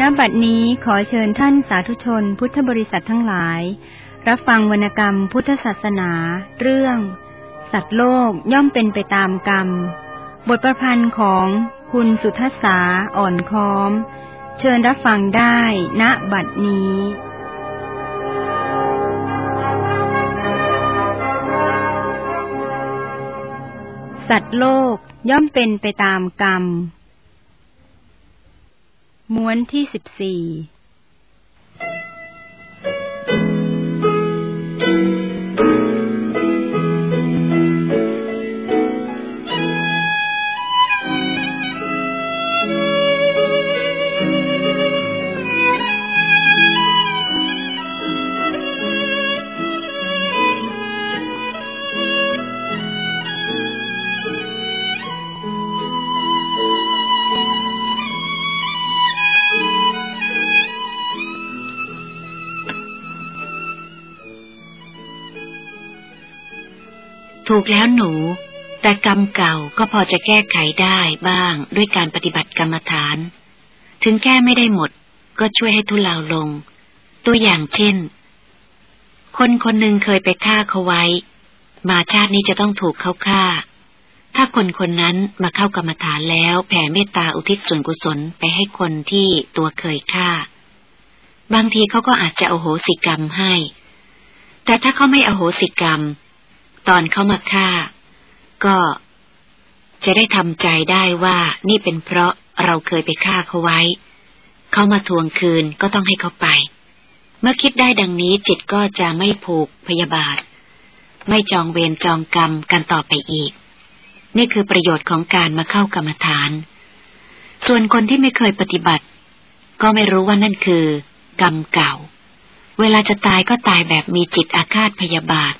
ณบัดนี้ขอเชิญท่านสาธุชนพุทธบริษัททั้งหลาย รับฟังวรรณกรรมพุทธศาสนา เรื่อง สัตว์โลกย่อมเป็นไปตามกรรม บทประพันธ์ของคุณสุทัศสาอ่อนค้อม เชิญรับฟังได้ณบัดนี้สัตว์โลกย่อมเป็นไปตามกรรม ม้วนที่สิบสี่ ถูกแล้วหนู แต่กรรมเก่าก็พอจะแก้ไขได้บ้างด้วยการปฏิบัติกรรมฐาน ถึงแก้ไม่ได้หมด ก็ช่วยให้ทุเลาลง ตัวอย่างเช่น คนคนหนึ่งเคยไปฆ่าเขาไว้ มาชาตินี้จะต้องถูกเขาฆ่า ถ้าคนคนนั้นมาเข้ากรรมฐานแล้วแผ่เมตตาอุทิศส่วนกุศลไปให้คนที่ตัวเคยฆ่า บางทีเขาก็อาจจะโอโหสิกรรมให้ แต่ถ้าเขาไม่อโหสิกรรม ตอนเขามาฆ่า ก็จะได้ทำใจได้ว่านี่เป็นเพราะเราเคยไปฆ่าเขาไว้ เขามาทวงคืนก็ต้องให้เขาไป เมื่อคิดได้ดังนี้จิตก็จะไม่ผูกพยาบาท ไม่จองเวรจองกรรมกันต่อไปอีก นี่คือประโยชน์ของการมาเข้ากรรมฐาน ส่วนคนที่ไม่เคยปฏิบัติ ก็ไม่รู้ว่านั่นคือ กรรมเก่า เวลาจะตายก็ตายแบบมีจิตอาฆาตพยาบาท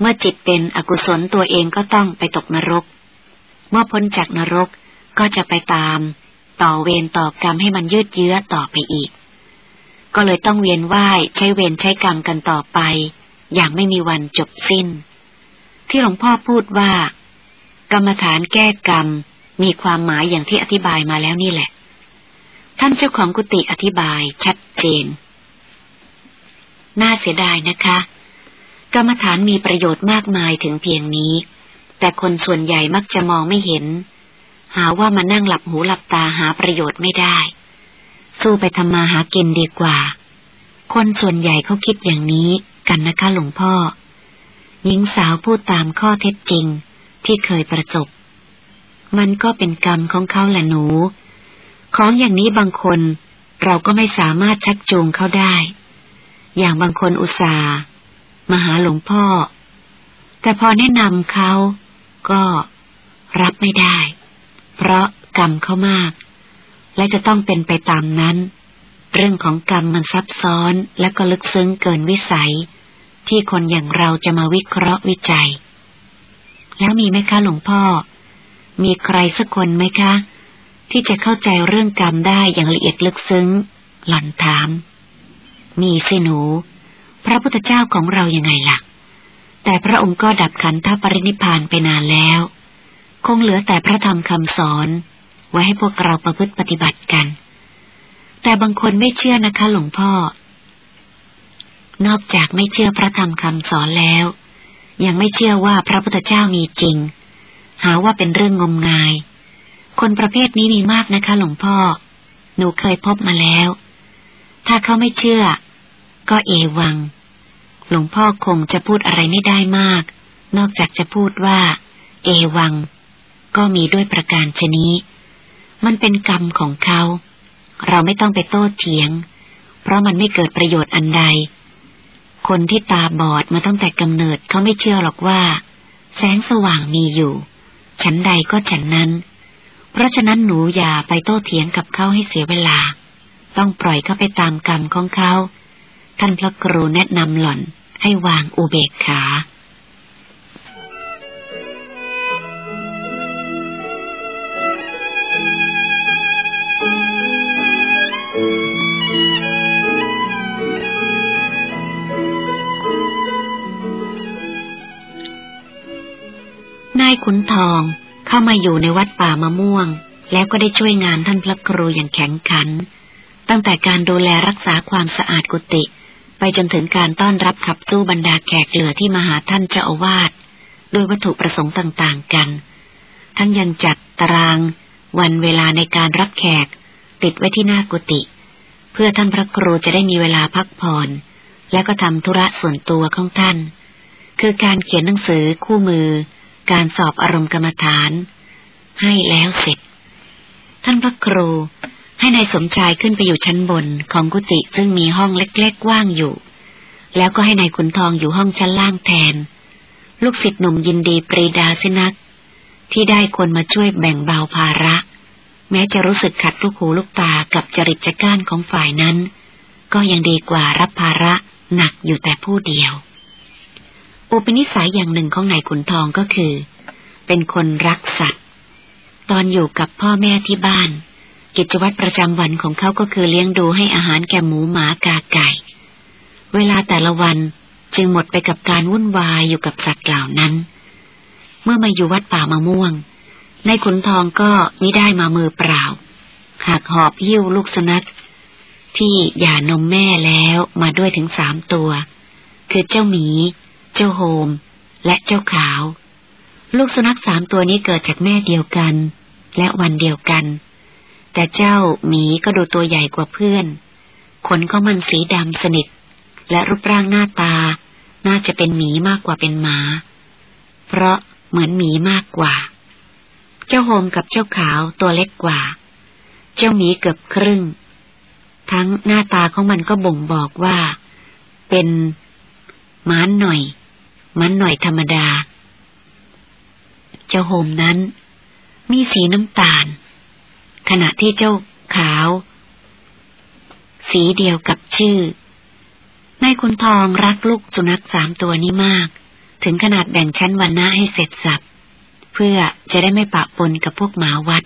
เมื่อจิตเป็นอกุศลตัวเองก็ต้องไปตกนรก เมื่อพ้นจากนรกก็จะไปตาม ต่อเวรต่อกรรมให้มันยืดเยื้อต่อไปอีก ก็เลยต้องเวียนว่ายใช้เวรใช้กรรมกันต่อไป อย่างไม่มีวันจบสิ้น ที่หลวงพ่อพูดว่า กรรมฐานแก้กรรมมีความหมายอย่างที่อธิบายมาแล้วนี่แหละ ท่านเจ้าของกุฏิอธิบายชัดเจน น่าเสียดายนะคะ กรรมฐานมีประโยชน์มากมายถึงเพียงนี้ แต่คนส่วนใหญ่มักจะมองไม่เห็น หาว่ามานั่งหลับหูหลับตาหาประโยชน์ไม่ได้ สู้ไปทำมาหากินดีกว่า คนส่วนใหญ่เขาคิดอย่างนี้กันนะคะหลวงพ่อ หญิงสาวพูดตามข้อเท็จจริงที่เคยประสบ มันก็เป็นกรรมของเขาแหละหนู ของอย่างนี้บางคนเราก็ไม่สามารถชักจูงเขาได้ อย่างบางคนอุตส่าห์ มาหาหลวงพ่อ แต่พอแนะนำเขาก็รับไม่ได้ เพราะกรรมเขามาก และจะต้องเป็นไปตามนั้น เรื่องของกรรมมันซับซ้อนและก็ลึกซึ้งเกินวิสัย ที่คนอย่างเราจะมาวิเคราะห์วิจัย แล้วมีไหมคะหลวงพ่อ มีใครสักคนไหมคะ ที่จะเข้าใจเรื่องกรรมได้อย่างละเอียดลึกซึ้ง หล่อนถาม มีสิหนู พระพุทธเจ้าของเรายัางไงละ่ะ แต่พระองค์ก็ดับขันธปรินิพานไปนานแล้ว คงเหลือแต่พระธรรมคำสอน ไว้ให้พวกเราประพฤติปฏิบัติกัน แต่บางคนไม่เชื่อนะคะหลวงพ่อ นอกจากไม่เชื่อพระธรรมคำสอนแล้ว ยังไม่เชื่อว่าพระพุทธเจ้ามีจริง หาว่าเป็นเรื่องงมงาย คนประเภทนี้มีมากนะคะหลวงพ่อ หนูเคยพบมาแล้ว ถ้าเขาไม่เชื่อ ก็เอวัง หลวงพ่อคงจะพูดอะไรไม่ได้มาก นอกจากจะพูดว่า เอวัง ก็มีด้วยประการชนี้ มันเป็นกรรมของเขา เราไม่ต้องไปโต้เถียง เพราะมันไม่เกิดประโยชน์อันใด คนที่ตาบอดมาตั้งแต่กำเนิดเขาไม่เชื่อหรอกว่า แสงสว่างมีอยู่ ฉันใดก็ฉันนั้น เพราะฉะนั้นหนูอย่าไปโต้เถียงกับเขาให้เสียเวลา ต้องปล่อยเขาไปตามกรรมของเขาท่านพระครูแนะนำหล่อน ให้วางอุเบกขานายขุนทองเข้ามาอยู่ในวัดป่ามะม่วง แล้วก็ได้ช่วยงานท่านพระครูอย่างแข็งขัน ตั้งแต่การดูแลรักษาความสะอาดกุฏิ ไปจนถึงการต้อนรับขับสู้บรรดาแขกเหลือที่มาหาท่านเจ้าอาวาสโดยวัตถุประสงค์ต่างๆกัน ทั้งยังจัดตาราง วันเวลาในการรับแขก ติดไว้ที่หน้ากุฏิเพื่อท่านพระครูจะได้มีเวลาพักผ่อน และก็ทำธุระส่วนตัวของท่าน คือการเขียนหนังสือคู่มือ การสอบอารมณ์กรรมฐาน ให้แล้วเสร็จ ท่านพระครู ให้ในายสมชายขึ้นไปอยู่ชั้นบนของกุฏิซึ่งมีห้องเล็กๆว่างอยู่ แล้วก็ให้ในายขุนทองอยู่ห้องชั้นล่างแทน ลูกศิษย์หนุ่มยินดีปรีดาสินัก ที่ได้คนมาช่วยแบ่งเบาภาระ แม้จะรู้สึกขัดลูกหูลูกตากับจริตจัก้านของฝ่ายนั้น ก็ยังดีกว่ารับภาระหนักอยู่แต่ผู้เดียว อุปนิสัยอย่างหนึ่งของนายขุนทองก็คือ เป็นคนรักสัตว์ ตอนอยู่กับพ่อแม่ที่บ้าน กิจวัตรประจำวันของเขาก็คือเลี้ยงดูให้อาหารแก่หมูหมากาไก่ เวลาแต่ละวันจึงหมดไปกับการวุ่นวายอยู่กับสัตว์เหล่านั้น เมื่อมาอยู่วัดป่ามะม่วง ในขุนทองก็มิได้มามือเปล่า หากหอบหิ้วลูกสุนัข ที่หย่านมแม่แล้วมาด้วยถึงสามตัว คือเจ้าหมี เจ้าโฮม และเจ้าขาว ลูกสุนัขสามตัวนี้เกิดจากแม่เดียวกัน และวันเดียวกัน แต่เจ้าหมีก็ดูตัวใหญ่กว่าเพื่อน ขนของมันสีดำสนิท และรูปร่างหน้าตา น่าจะเป็นหมีมากกว่าเป็นหมา เพราะเหมือนหมีมากกว่า เจ้าโฮมกับเจ้าขาวตัวเล็กกว่า เจ้าหมีเกือบครึ่ง ทั้งหน้าตาของมันก็บ่งบอกว่า เป็นม้านหน่อยมันหน่อยธรรมดา เจ้าโฮมนั้น มีสีน้ำตาล ขณะที่เจ้าขาว สีเดียวกับชื่อนายคุณทองรักลูกสุนัขสามตัวนี้มาก ถึงขนาดแบ่งชั้นวันหน้าให้เสร็จสับเพื่อจะได้ไม่ปะปนกับพวกหมาวัด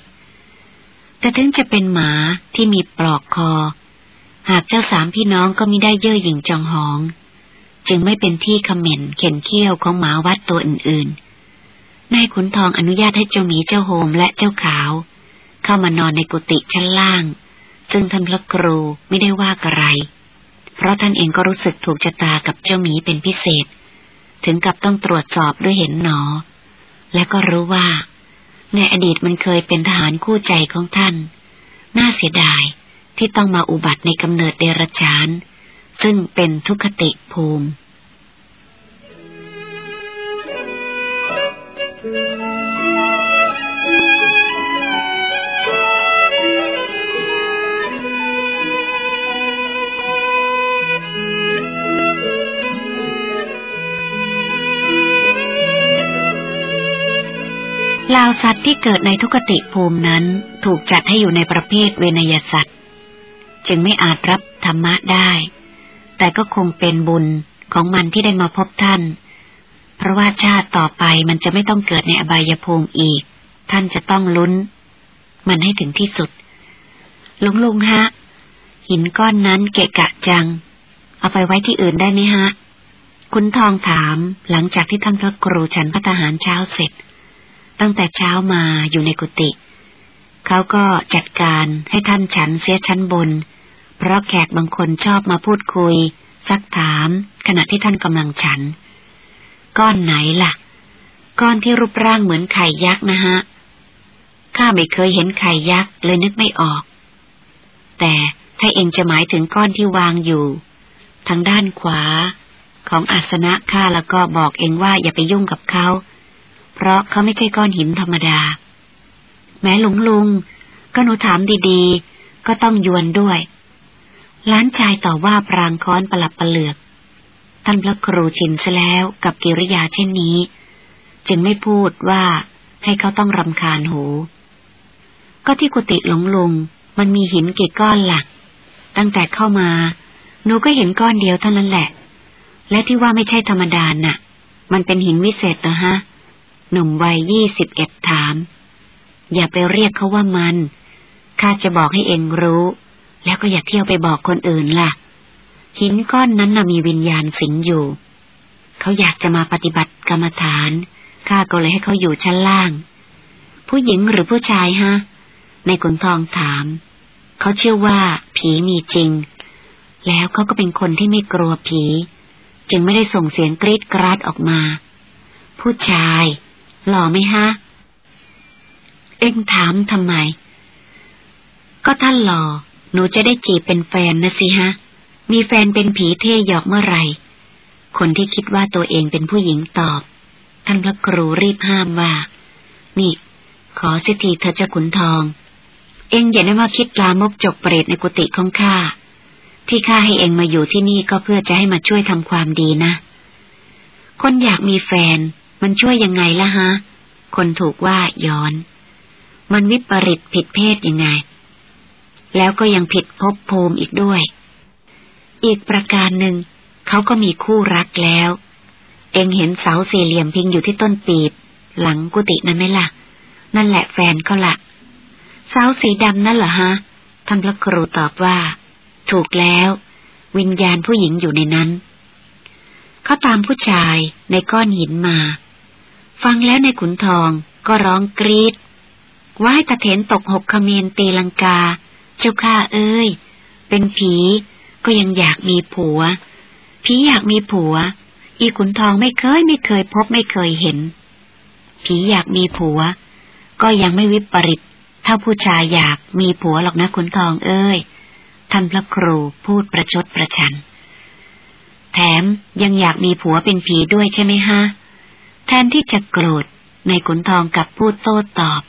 แต่ถึงจะเป็นหมาที่มีปลอกคอ หากเจ้าสามพี่น้องก็มิได้เย่อหยิ่งจองหอง จึงไม่เป็นที่คอมเมนเข็นเขี้ยวของหมาวัดตัวอื่นๆนายขุนทองอนุญาตให้เจ้าหมีเจ้าโฮมและเจ้าขาว เข้ามานอนในกุฏิชั้นล่าง ซึ่งท่านพระครูไม่ได้ว่าอะไร เพราะท่านเองก็รู้สึกถูกชะตากับเจ้าหมีเป็นพิเศษ ถึงกับต้องตรวจสอบด้วยเห็นหนอ และก็รู้ว่า ในอดีตมันเคยเป็นทหารคู่ใจของท่าน น่าเสียดายที่ต้องมาอุบัติในกำเนิดเดรัจฉาน ซึ่งเป็นทุกขติภูมิ ลาวสัตว์ที่เกิดในทุกติภูมินั้นถูกจัดให้อยู่ในประเภทเวนยสัตว์ จึงไม่อาจรับธรรมะได้ แต่ก็คงเป็นบุญของมันที่ได้มาพบท่าน เพราะว่าชาติต่อไปมันจะไม่ต้องเกิดในอบายภูมิอีก ท่านจะต้องลุ้น มันให้ถึงที่สุด ลุงลุงฮะ หินก้อนนั้นเกะกะจัง เอาไปไว้ที่อื่นได้ไหมฮะ คุณทองถามหลังจากที่ท่านพระครูฉันพัฒหารเช้าเสร็จ ตั้งแต่เช้ามาอยู่ในกุฏิเขาก็จัดการให้ท่านฉันเสียชั้นบน เพราะแขกบางคนชอบมาพูดคุย ซักถามขณะที่ท่านกำลังฉัน ก้อนไหนล่ะ ก้อนที่รูปร่างเหมือนไข่ยักษ์นะฮะ ข้าไม่เคยเห็นไข่ยักษ์เลยนึกไม่ออก แต่ถ้าเองจะหมายถึงก้อนที่วางอยู่ ทางด้านขวาของอาสนะข้าแล้วก็บอกเองว่าอย่าไปยุ่งกับเขา เพราะเขาไม่ใช่ก้อนหินธรรมดา แม้หลงลุง ก็หนูถามดีๆ ก็ต้องยวนด้วย ล้านชายต่อว่าพรางค้อนประหลับประเหลือก ท่านพระครูชินซะแล้วกับกิริยาเช่นนี้ จึงไม่พูดว่าให้เขาต้องรำคาญหู ก็ที่กุฏิหลงลุงมันมีหินกี่ก้อนหลัก ตั้งแต่เข้ามา หนูก็เห็นก้อนเดียวเท่านั้นแหละ และที่ว่าไม่ใช่ธรรมดาน่ะ มันเป็นหินวิเศษนะฮะ หนุ่มวัยยี่สิบเอ็ดถาม อย่าไปเรียกเขาว่ามันข้าจะบอกให้เองรู้ แล้วก็อย่าเที่ยวไปบอกคนอื่นล่ะ หินก้อนนั้นน่ะมีวิญญาณสิงอยู่ เขาอยากจะมาปฏิบัติกรรมฐานข้าก็เลยให้เขาอยู่ชั้นล่าง ผู้หญิงหรือผู้ชายฮะ ในขุนทองถาม เขาเชื่อว่าผีมีจริง แล้วเขาก็เป็นคนที่ไม่กลัวผี จึงไม่ได้ส่งเสียงกรีดกราดออกมา ผู้ชาย หล่อไหมฮะ เอ็งถามทำไม ก็ท่านหล่อ หนูจะได้จีบเป็นแฟนนะสิฮะ มีแฟนเป็นผีเท่หยอกเมื่อไหร่ คนที่คิดว่าตัวเองเป็นผู้หญิงตอบ ท่านพระครูรีบห้ามว่า นี่ ขอสิทีเธอจะขุนทอง เองอย่าได้ว่าคิดลามกจกเปรตในกุฏิของข้า ที่ข้าให้เองมาอยู่ที่นี่ก็เพื่อจะให้มาช่วยทำความดีนะคนอยากมีแฟน มันช่วยยังไงล่ะฮะ คนถูกว่าย้อน มันวิปริตผิดเพศยังไง แล้วก็ยังผิดภพภูมิอีกด้วย อีกประการหนึ่ง เขาก็มีคู่รักแล้ว เองเห็นเสาสี่เหลี่ยมพิงอยู่ที่ต้นปีบ หลังกุฏินั้นไหมละ่ะ นั่นแหละแฟนเขาละเสาสีดำนั่นเหรอฮะ ท่านพระครูตอบว่า ถูกแล้ว วิญญาณผู้หญิงอยู่ในนั้นเขาตามผู้ชายในก้อนหินมา ฟังแล้วในขุนทองก็ร้องกรีดว่ายตะเถนตกหกขเมนตีลังกา เจ้าข้าเอ้ย เป็นผีก็ยังอยากมีผัว ผีอยากมีผัว อีขุนทองไม่เคยไม่เคยพบไม่เคยเห็น ผีอยากมีผัว ก็ยังไม่วิปริตถ้าผู้ชายอยากมีผัวหรอกนะคุณทองเอ้ย ท่านพระครูพูดประชดประชัน แถมยังอยากมีผัวเป็นผีด้วยใช่ไหมฮะ แทนที่จะโกรธในขุนทองกับพูดโต้ตอบ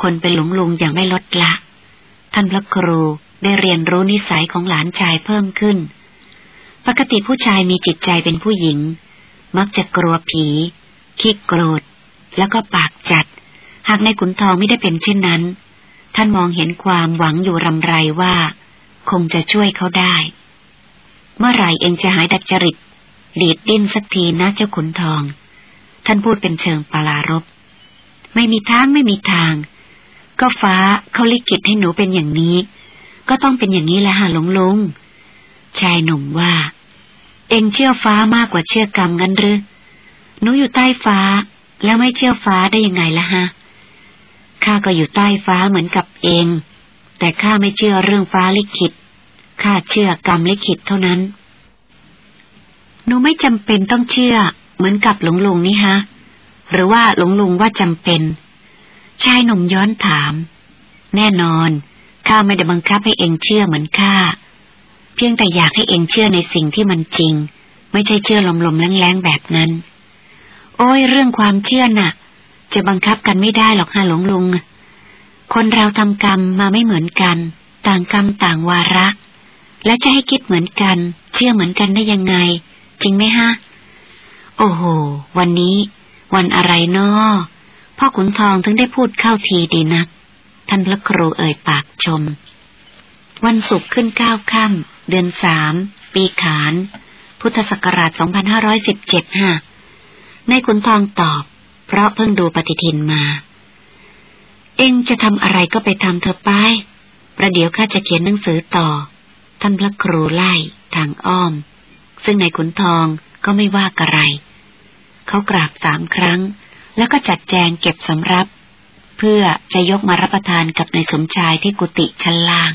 คนเป็นหลงลุงอย่างไม่ลดละ ท่านพระครูได้เรียนรู้นิสัยของหลานชายเพิ่มขึ้น ปกติผู้ชายมีจิตใจเป็นผู้หญิง มักจะกลัวผีคิดโกรธ แล้วก็ปากจัด หากในขุนทองไม่ได้เป็นเช่นนั้น ท่านมองเห็นความหวังอยู่รำไรว่า คงจะช่วยเขาได้ เมื่อไหร่เองจะหายดัดจริตดีดดิ้นสักทีนะเจ้าขุนทอง ท่านพูดเป็นเชิงปลารบไม่มีทางไม่มีทาง ก็ฟ้าเขาลิขิตให้หนูเป็นอย่างนี้ ก็ต้องเป็นอย่างนี้แหละฮะหลงลุงชายหนุ่มว่า เองเชื่อฟ้ามากกว่าเชื่อกรรมกันหรือหนูอยู่ใต้ฟ้า แล้วไม่เชื่อฟ้าได้ยังไงล่ะฮะข้าก็อยู่ใต้ฟ้าเหมือนกับเอง แต่ข้าไม่เชื่อเรื่องฟ้าลิขิตข้าเชื่อกรรมลิขิตเท่านั้นหนูไม่จำเป็นต้องเชื่อ เหมือนกับหลวงลุงนี่ฮะ หรือว่าหลวงลุงว่าจำเป็น ชายหนุ่มย้อนถาม แน่นอน ข้าไม่ได้บังคับให้เองเชื่อเหมือนข้า เพียงแต่อยากให้เองเชื่อในสิ่งที่มันจริง ไม่ใช่เชื่อลมๆแรงๆแบบนั้น โอ้ยเรื่องความเชื่อน่ะ จะบังคับกันไม่ได้หรอกฮะหลวงลุง คนเราทำกรรมมาไม่เหมือนกัน ต่างกรรมต่างวาระและจะให้คิดเหมือนกัน เชื่อเหมือนกันได้ยังไง จริงไหมฮะ โอ้โห วันนี้ วันอะไรนาะพ่อขุนทองถึงได้พูดเข้าทีดีนัก ท่านพระครูเอ่ยปากชม วันศุกร์ขึ้นเก้าค่ำเดือนสามปีขาน พุทธศักราช 2517ฮะในขุนทองตอบ เพราะเพิ่งดูปฏิทินมา เองจะทำอะไรก็ไปทำเธอไป ประเดี๋ยวข้าจะเขียนหนังสือต่อ ท่านพระครูไล่ทางอ้อม ซึ่งในขุนทองก็ไม่ว่ากระไร เขากราบสามครั้ง แล้วก็จัดแจงเก็บสำรับ เพื่อจะยกมารับประทานกับในสมชายที่กุฏิชั้นล่าง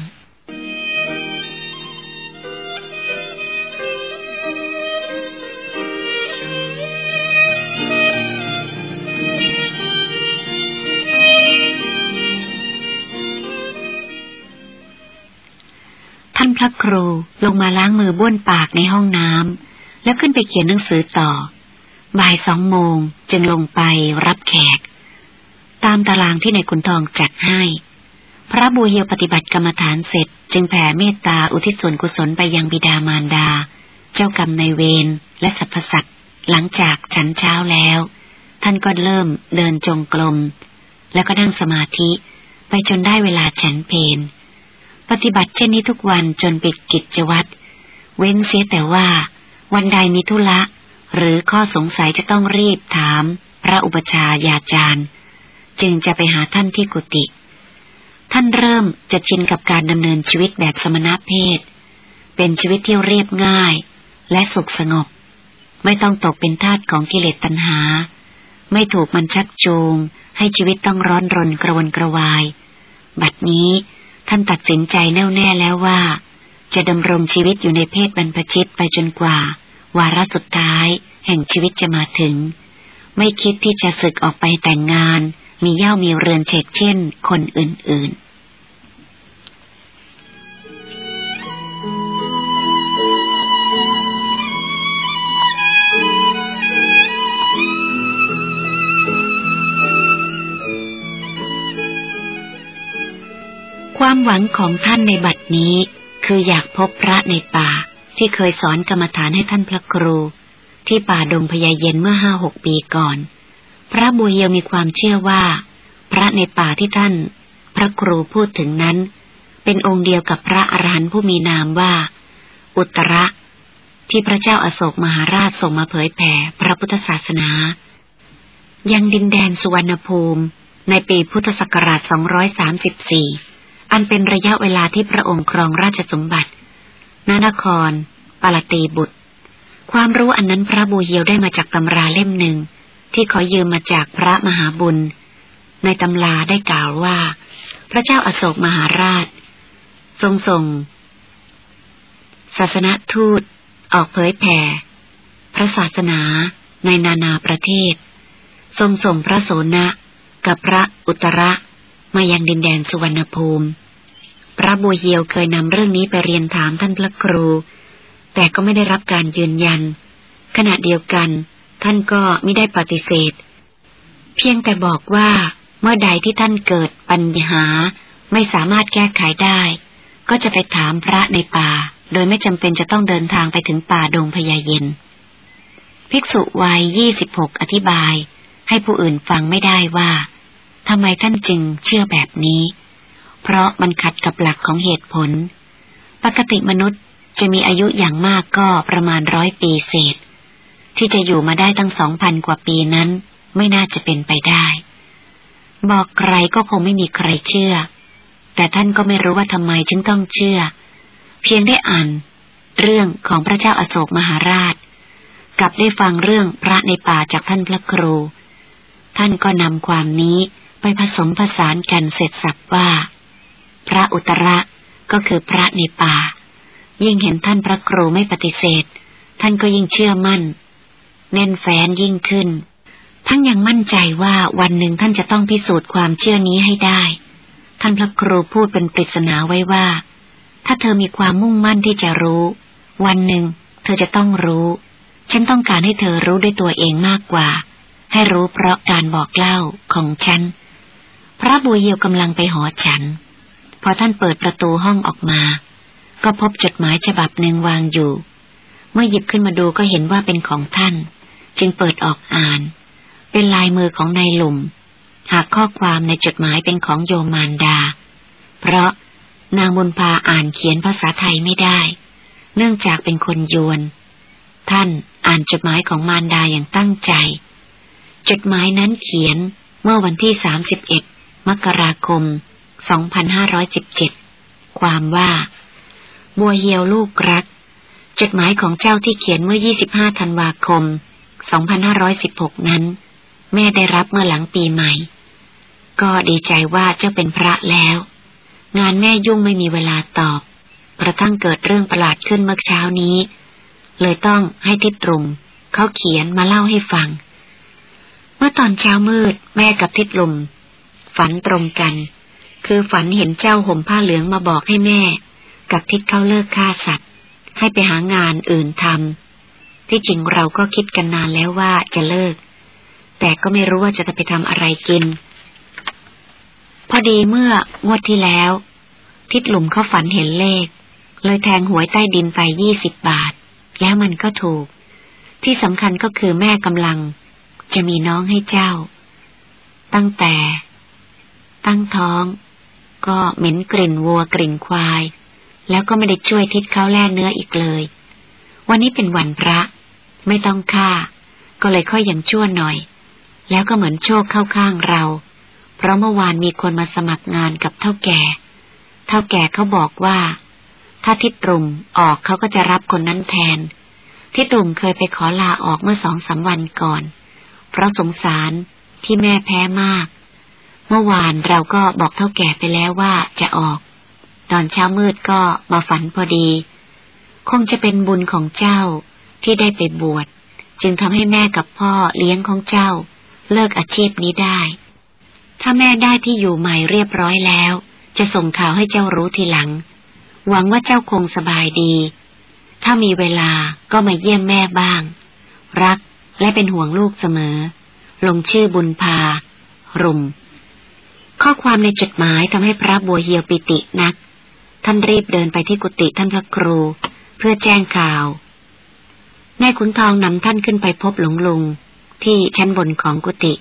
ท่านพระครูลงมาล้างมือบ้วนปากในห้องน้ำ แล้วขึ้นไปเขียนหนังสือต่อ บ่ายสองโมงจึงลงไปรับแขก ตามตารางที่ในขุนทองจัดให้ พระบูเฮียวปฏิบัติกรรมฐานเสร็จ จึงแผ่เมตตาอุทิศส่วนกุศลไปยังบิดามารดา เจ้ากรรมในเวรและสรรพสัตว์หลังจากฉันเช้าแล้ว ท่านก็เริ่มเดินจงกรมแล้วก็นั่งสมาธิไปจนได้เวลาฉันเพนปฏิบัติเช่นนี้ทุกวันจนปิดกิจวัตรเว้นเสียแต่ว่า วันใดมีธุระ หรือข้อสงสัยจะต้องรีบถาม พระอุปชายาจารย์ จึงจะไปหาท่านที่กุฏิท่านเริ่มจะชินกับการดำเนินชีวิตแบบสมณเพศ เป็นชีวิตที่เรียบง่าย และสุขสงบ ไม่ต้องตกเป็นทาสของกิเลสตัณหา ไม่ถูกมันชักจูง ให้ชีวิตต้องร้อนรนกระวนกระวาย บัดนี้ท่านตัดสินใจแน่วแน่แล้วว่า จะดำรงชีวิตอยู่ในเพศบรรพชิตไปจนกว่า วาระสุดท้ายแห่งชีวิตจะมาถึง ไม่คิดที่จะศึกออกไปแต่งงาน มีเย่ามีเรือนเฉกเช่น คนอื่น ๆความหวังของท่านในบัดนี้คืออยากพบพระในป่า ที่เคยสอนกรรมฐานให้ท่านพระครู ที่ป่าดงพญาเย็นเมื่อห้าหกปีก่อน พระบุญเฮียวมีความเชื่อว่า พระในป่าที่ท่าน พระครูพูดถึงนั้น เป็นองค์เดียวกับพระอรหันต์ผู้มีนามว่า อุตระ ที่พระเจ้าอาโศกมหาราชส่งมาเผยแผ่พระพุทธศาสนา ยังดินแดนสุวรรณภูมิ ในปีพุทธศักราช 234 อันเป็นระยะเวลาที่พระองค์ครองราชสมบัติ นานคร ปาลตีบุตร ความรู้อันนั้นพระบูเฮียวได้มาจากตำราเล่มหนึ่ง ที่ขอยืมมาจากพระมหาบุญ ในตำราได้กล่าวว่า พระเจ้าอาโศกมหาราช ทรงส่งศาสนทูต ออกเผยแผ่ พระศาสนาในนานาประเทศ ทรงส่งพระโสนะกับพระอุตระมายังดินแดนสุวรรณภูมิ พระบัวเฮียวเคยนำเรื่องนี้ไปเรียนถามท่านพระครู แต่ก็ไม่ได้รับการยืนยัน ขณะเดียวกัน ท่านก็ไม่ได้ปฏิเสธ เพียงแต่บอกว่าเมื่อใดที่ท่านเกิดปัญหา ไม่สามารถแก้ไขได้ ก็จะไปถามพระในป่า โดยไม่จำเป็นจะต้องเดินทางไปถึงป่าดงพญาเย็น ภิกษุวัยยี่สิบหกอธิบาย ให้ผู้อื่นฟังไม่ได้ว่าทำไมท่านจึงเชื่อแบบนี้ เพราะมันขัดกับหลักของเหตุผล ปกติมนุษย์จะมีอายุอย่างมากก็ประมาณร้อยปีเศษ ที่จะอยู่มาได้ตั้งสองพันกว่าปีนั้นไม่น่าจะเป็นไปได้ บอกใครก็คงไม่มีใครเชื่อ แต่ท่านก็ไม่รู้ว่าทำไมจึงต้องเชื่อ เพียงได้อ่านเรื่องของพระเจ้าอาโศกมหาราช กลับได้ฟังเรื่องพระในป่าจากท่านพระครู ท่านก็นำความนี้ไปผสมผสานกันเสร็จสับว่า พระอุตระก็คือพระในป่า ยิ่งเห็นท่านพระครูไม่ปฏิเสธ ท่านก็ยิ่งเชื่อมั่น แน่นแฟ้นยิ่งขึ้น ทั้งยังมั่นใจว่าวันหนึ่งท่านจะต้องพิสูจน์ความเชื่อนี้ให้ได้ ท่านพระครูพูดเป็นปริศนาไว้ว่า ถ้าเธอมีความมุ่งมั่นที่จะรู้ วันหนึ่ง เธอจะต้องรู้ ฉันต้องการให้เธอรู้ด้วยตัวเองมากกว่า ให้รู้เพราะการบอกเล่าของฉัน พระบุญเยียวกำลังไปหอฉัน พอท่านเปิดประตูห้องออกมา ก็พบจดหมายฉบับหนึ่งวางอยู่ เมื่อหยิบขึ้นมาดูก็เห็นว่าเป็นของท่าน จึงเปิดออกอ่าน เป็นลายมือของนายหลุม หากข้อความในจดหมายเป็นของโยมารดา เพราะนางบุญพาอ่านเขียนภาษาไทยไม่ได้ เนื่องจากเป็นคนยวน ท่านอ่านจดหมายของมารดาอย่างตั้งใจ จดหมายนั้นเขียนเมื่อวันที่สามสิบเอ็ดมกราคม 2517 ความว่า บัวเหียวลูกรัก จดหมายของเจ้าที่เขียนเมื่อ 25 ธันวาคม 2516 นั้น แม่ได้รับเมื่อหลังปีใหม่ ก็ดีใจว่าเจ้าเป็นพระแล้ว งานแม่ยุ่งไม่มีเวลาตอบ กระทั่งเกิดเรื่องประหลาดขึ้นเมื่อเช้านี้ เลยต้องให้ทิดตรงเขาเขียนมาเล่าให้ฟัง เมื่อตอนเช้ามืด แม่กับทิดลมฝันตรงกัน คือฝันเห็นเจ้าห่มผ้าเหลืองมาบอกให้แม่ กับทิศเขาเลิกฆ่าสัตว์ ให้ไปหางานอื่นทำที่จริงเราก็คิดกันนานแล้วว่าจะเลิก แต่ก็ไม่รู้ว่าจะไปทำอะไรกิน พอดีเมื่องวดที่แล้ว ทิศหลุมเขาฝันเห็นเลข เลยแทงหวยใต้ดินไปยี่สิบบาท แล้วมันก็ถูก ที่สำคัญก็คือแม่กำลัง จะมีน้องให้เจ้า ตั้งแต่ตั้งท้อง ก็เหม็นกลิ่นวัวกลิ่นควาย แล้วก็ไม่ได้ช่วยทิศเขาแล่เนื้ออีกเลย วันนี้เป็นวันพระ ไม่ต้องฆ่า ก็เลยค่อยยังชั่วหน่อย แล้วก็เหมือนโชคเข้าข้างเรา เพราะเมื่อวานมีคนมาสมัครงานกับเท่าแก่ เท่าแก่เขาบอกว่า ถ้าทิดรุมออกเขาก็จะรับคนนั้นแทน ทิดรุมเคยไปขอลาออกเมื่อสองสาวันก่อน เพราะสงสารที่แม่แพ้มาก เมื่อวานเราก็บอกเท่าแก่ไปแล้วว่าจะออก ตอนเช้ามืดก็มาฝันพอดี คงจะเป็นบุญของเจ้าที่ได้ไปบวช จึงทำให้แม่กับพ่อเลี้ยงของเจ้า เลิกอาชีพนี้ได้ ถ้าแม่ได้ที่อยู่ใหม่เรียบร้อยแล้ว จะส่งข่าวให้เจ้ารู้ทีหลัง หวังว่าเจ้าคงสบายดี ถ้ามีเวลาก็มาเยี่ยมแม่บ้าง รักและเป็นห่วงลูกเสมอ ลงชื่อบุญพา รุม ข้อความในจดหมายทำให้พระบัวเฮียวปิตินัก ท่านรีบเดินไปที่กุฏิท่านพระครู เพื่อแจ้งข่าว นายขุนทองนำท่านขึ้นไปพบหลวงลุง ที่ชั้นบนของกุฏิ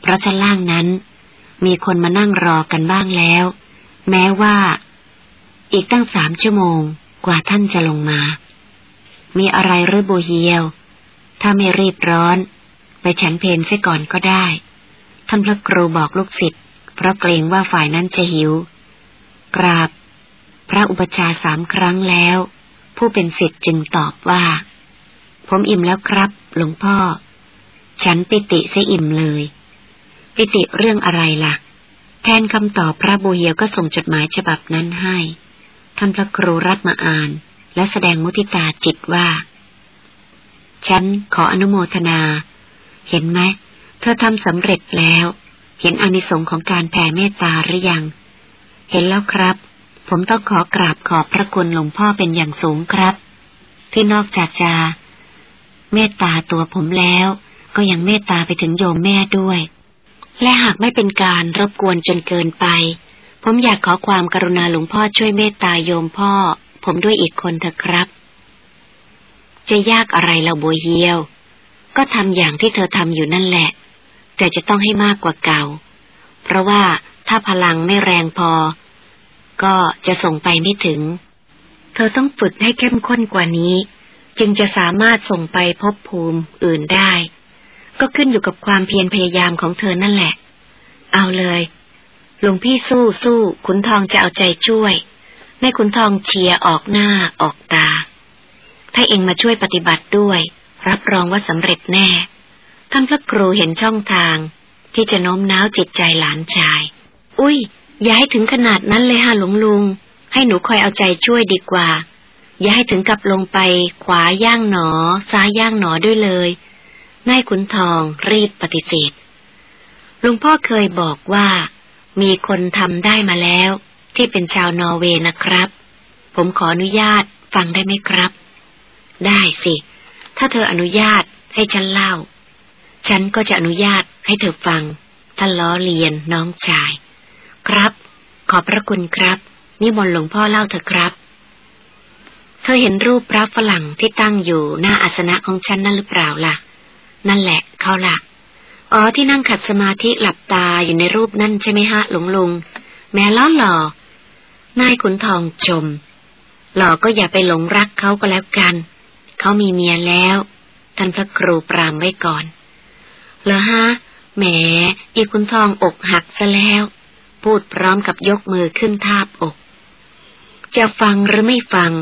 เพราะชั้นล่างนั้น มีคนมานั่งรอกันบ้างแล้ว แม้ว่า อีกตั้งสามชั่วโมงกว่าท่านจะลงมา มีอะไรหรือบัวเฮียว ถ้าไม่รีบร้อน ไปฉันเพนเสียก่อนก็ได้ ท่านพระครูบอกลูกศิษย์ เพราะเกรงว่าฝ่ายนั้นจะหิว กราบ พระอุปชาสามครั้งแล้ว ผู้เป็นศิษย์จึงตอบว่า ผมอิ่มแล้วครับ หลวงพ่อ ฉันปิติเสียอิ่มเลย ปิติเรื่องอะไรละ่ะ แทนคำตอบพระบุเฮียวก็ส่งจดหมายฉบับนั้นให้ ท่านพระครูรัตมาอ่าน และแสดงมุติตาจิตว่า ฉันขออนุโมทนา เห็นไหมเธอทำสำเร็จแล้ว เห็นอนิสงค์ของการแผ่เมตตาหรือยัง เห็นแล้วครับ ผมต้องขอกราบขอบพระคุณหลวงพ่อเป็นอย่างสูงครับ ที่นอกจากจะ เมตตาตัวผมแล้ว ก็ยังเมตตาไปถึงโยมแม่ด้วย และหากไม่เป็นการรบกวนจนเกินไป ผมอยากขอความกรุณาหลวงพ่อช่วยเมตตาโยมพ่อ ผมด้วยอีกคนเถอะครับ จะยากอะไรเราบัวเฮียว ก็ทำอย่างที่เธอทำอยู่นั่นแหละ แต่จะต้องให้มากกว่าเก่า เพราะว่าถ้าพลังไม่แรงพอ ก็จะส่งไปไม่ถึง เธอต้องฝึกให้เข้มข้นกว่านี้ จึงจะสามารถส่งไปพบภูมิอื่นได้ ก็ขึ้นอยู่กับความเพียรพยายามของเธอนั่นแหละ เอาเลยหลวงพี่สู้สู้ขุนทองจะเอาใจช่วยในขุนทองเชียร์ออกหน้าออกตา ถ้าเองมาช่วยปฏิบัติด้วย รับรองว่าสำเร็จแน่ ท่านพระครูเห็นช่องทาง ที่จะโน้มน้าวจิตใจหลานชาย อุ้ย อย่าให้ถึงขนาดนั้นเลยฮะหลวงลุง ให้หนูคอยเอาใจช่วยดีกว่า อย่าให้ถึงกับลงไปขวาย่างหนอ ซ้ายย่างหนอด้วยเลยนายขุนทองรีบปฏิเสธลุงพ่อเคยบอกว่า มีคนทำได้มาแล้ว ที่เป็นชาวนอร์เวย์นะครับ ผมขออนุญาตฟังได้ไหมครับ ได้สิ ถ้าเธออนุญาตให้ฉันเล่า ฉันก็จะอนุญาตให้เธอฟังท่านล้อเลียนน้องชาย ครับ ขอบพระคุณครับ นิมนต์หลวงพ่อเล่าเถอะครับ เธอเห็นรูปพระฝรั่งที่ตั้งอยู่หน้าอาสนะของฉันนั่นหรือเปล่าล่ะ นั่นแหละเขาล่ะ อ๋อที่นั่งขัดสมาธิหลับตาอยู่ในรูปนั่นใช่ไหมฮะหลวงลุง แม่ล้อหล่อนายขุนทองชม หล่อก็อย่าไปหลงรักเขาก็แล้วกัน เขามีเมียแล้ว ท่านพระครูปรามไว้ก่อน เหรอฮะ แหม อีคุณทองอกหักซะแล้ว พูดพร้อมกับยกมือขึ้นทาบอก จะฟังหรือไม่ฟัง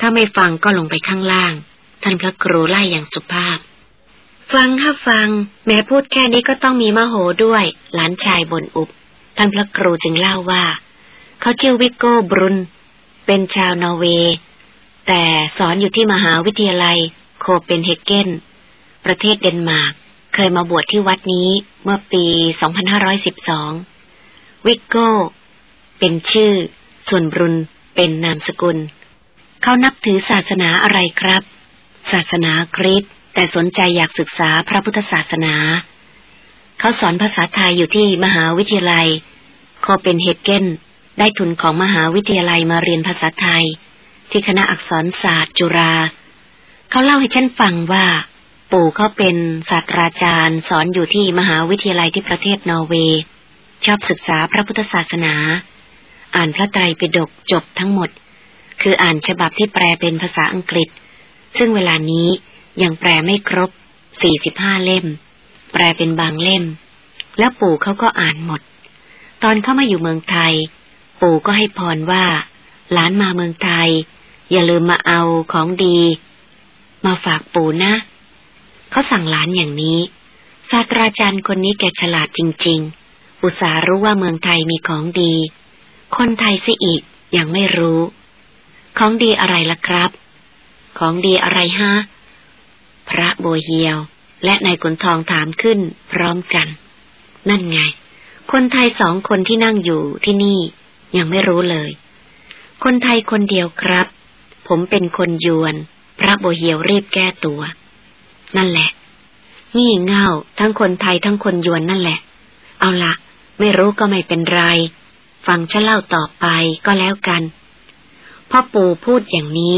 ถ้าไม่ฟังก็ลงไปข้างล่าง ท่านพระครูไล่อย่างสุภาพ ฟังถ้าฟัง แม้พูดแค่นี้ก็ต้องมีมโหด้วย หลานชายบนอุบ ท่านพระครูจึงเล่าว่า เขาชื่อวิโก้บรุน เป็นชาวนอร์เวย์ แต่สอนอยู่ที่มหาวิทยาลัย โคเปนเฮเกน ประเทศเดนมาร์ก เคยมาบวชที่วัดนี้เมื่อปี 2512 วิกโก้ เป็นชื่อ ส่วนบรุนเป็นนามสกุล เขานับถือศาสนาอะไรครับ ศาสนาคริสต์แต่สนใจอยากศึกษาพระพุทธศาสนา เขาสอนภาษาไทยอยู่ที่มหาวิทยาลัยโคเปนเฮเกนได้ทุนของมหาวิทยาลัยมาเรียนภาษาไทย ที่คณะอักษรศาสตร์จุฬาเขาเล่าให้ฉันฟังว่า ปู่เขาเป็นศาสตราจารย์ สอนอยู่ที่มหาวิทยาลัยที่ประเทศนอร์เวย์ ชอบศึกษาพระพุทธศาสนา อ่านพระไตรปิฎกจบทั้งหมด คืออ่านฉบับที่แปลเป็นภาษาอังกฤษ ซึ่งเวลานี้ยังแปลไม่ครบ 45 เล่ม แปลเป็นบางเล่ม แล้วปู่เขาก็อ่านหมด ตอนเข้ามาอยู่เมืองไทย ปู่ก็ให้พรว่าหลานมาเมืองไทย อย่าลืมมาเอาของดี มาฝากปู่นะ เขาสั่งหลานอย่างนี้ ศาสตราจารย์คนนี้แกฉลาดจริง ๆ อุตสารู้ว่าเมืองไทยมีของดี คนไทยเสียอีกยังไม่รู้ ของดีอะไรล่ะครับ ของดีอะไรฮะ พระโบเฮียวและนายขุนทองถามขึ้นพร้อมกัน นั่นไง คนไทยสองคนที่นั่งอยู่ที่นี่ ยังไม่รู้เลย คนไทยคนเดียวครับ ผมเป็นคนยวน พระโบเฮียวรีบแก้ตัว นั่นแหละ งี่เง่าทั้งคนไทยทั้งคนยวนนั่นแหละ เอาละไม่รู้ก็ไม่เป็นไร ฟังฉันเล่าต่อไปก็แล้วกันพ่อปู่พูดอย่างนี้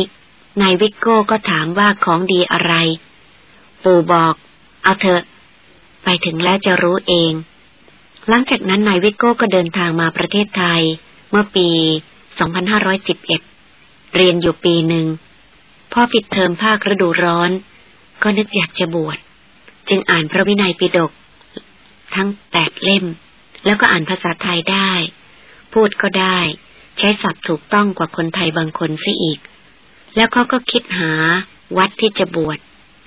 นายวิกโก้ก็ถามว่าของดีอะไร ปู่บอก เอาเถอะ ไปถึงแล้วจะรู้เอง หลังจากนั้นนายวิกโก้ก็เดินทางมาประเทศไทย เมื่อปี 2511 เรียนอยู่ปีหนึ่ง พ่อปิดเทอมภาคฤดูร้อน ก็นึกอยากจะบวช จึงอ่านพระวินัยปิฎกทั้งแปดเล่ม แล้วก็อ่านภาษาไทยได้ พูดก็ได้ ใช้ศัพท์ถูกต้องกว่าคนไทยบางคนซิอีก แล้วเขาก็คิดหาวัดที่จะบวช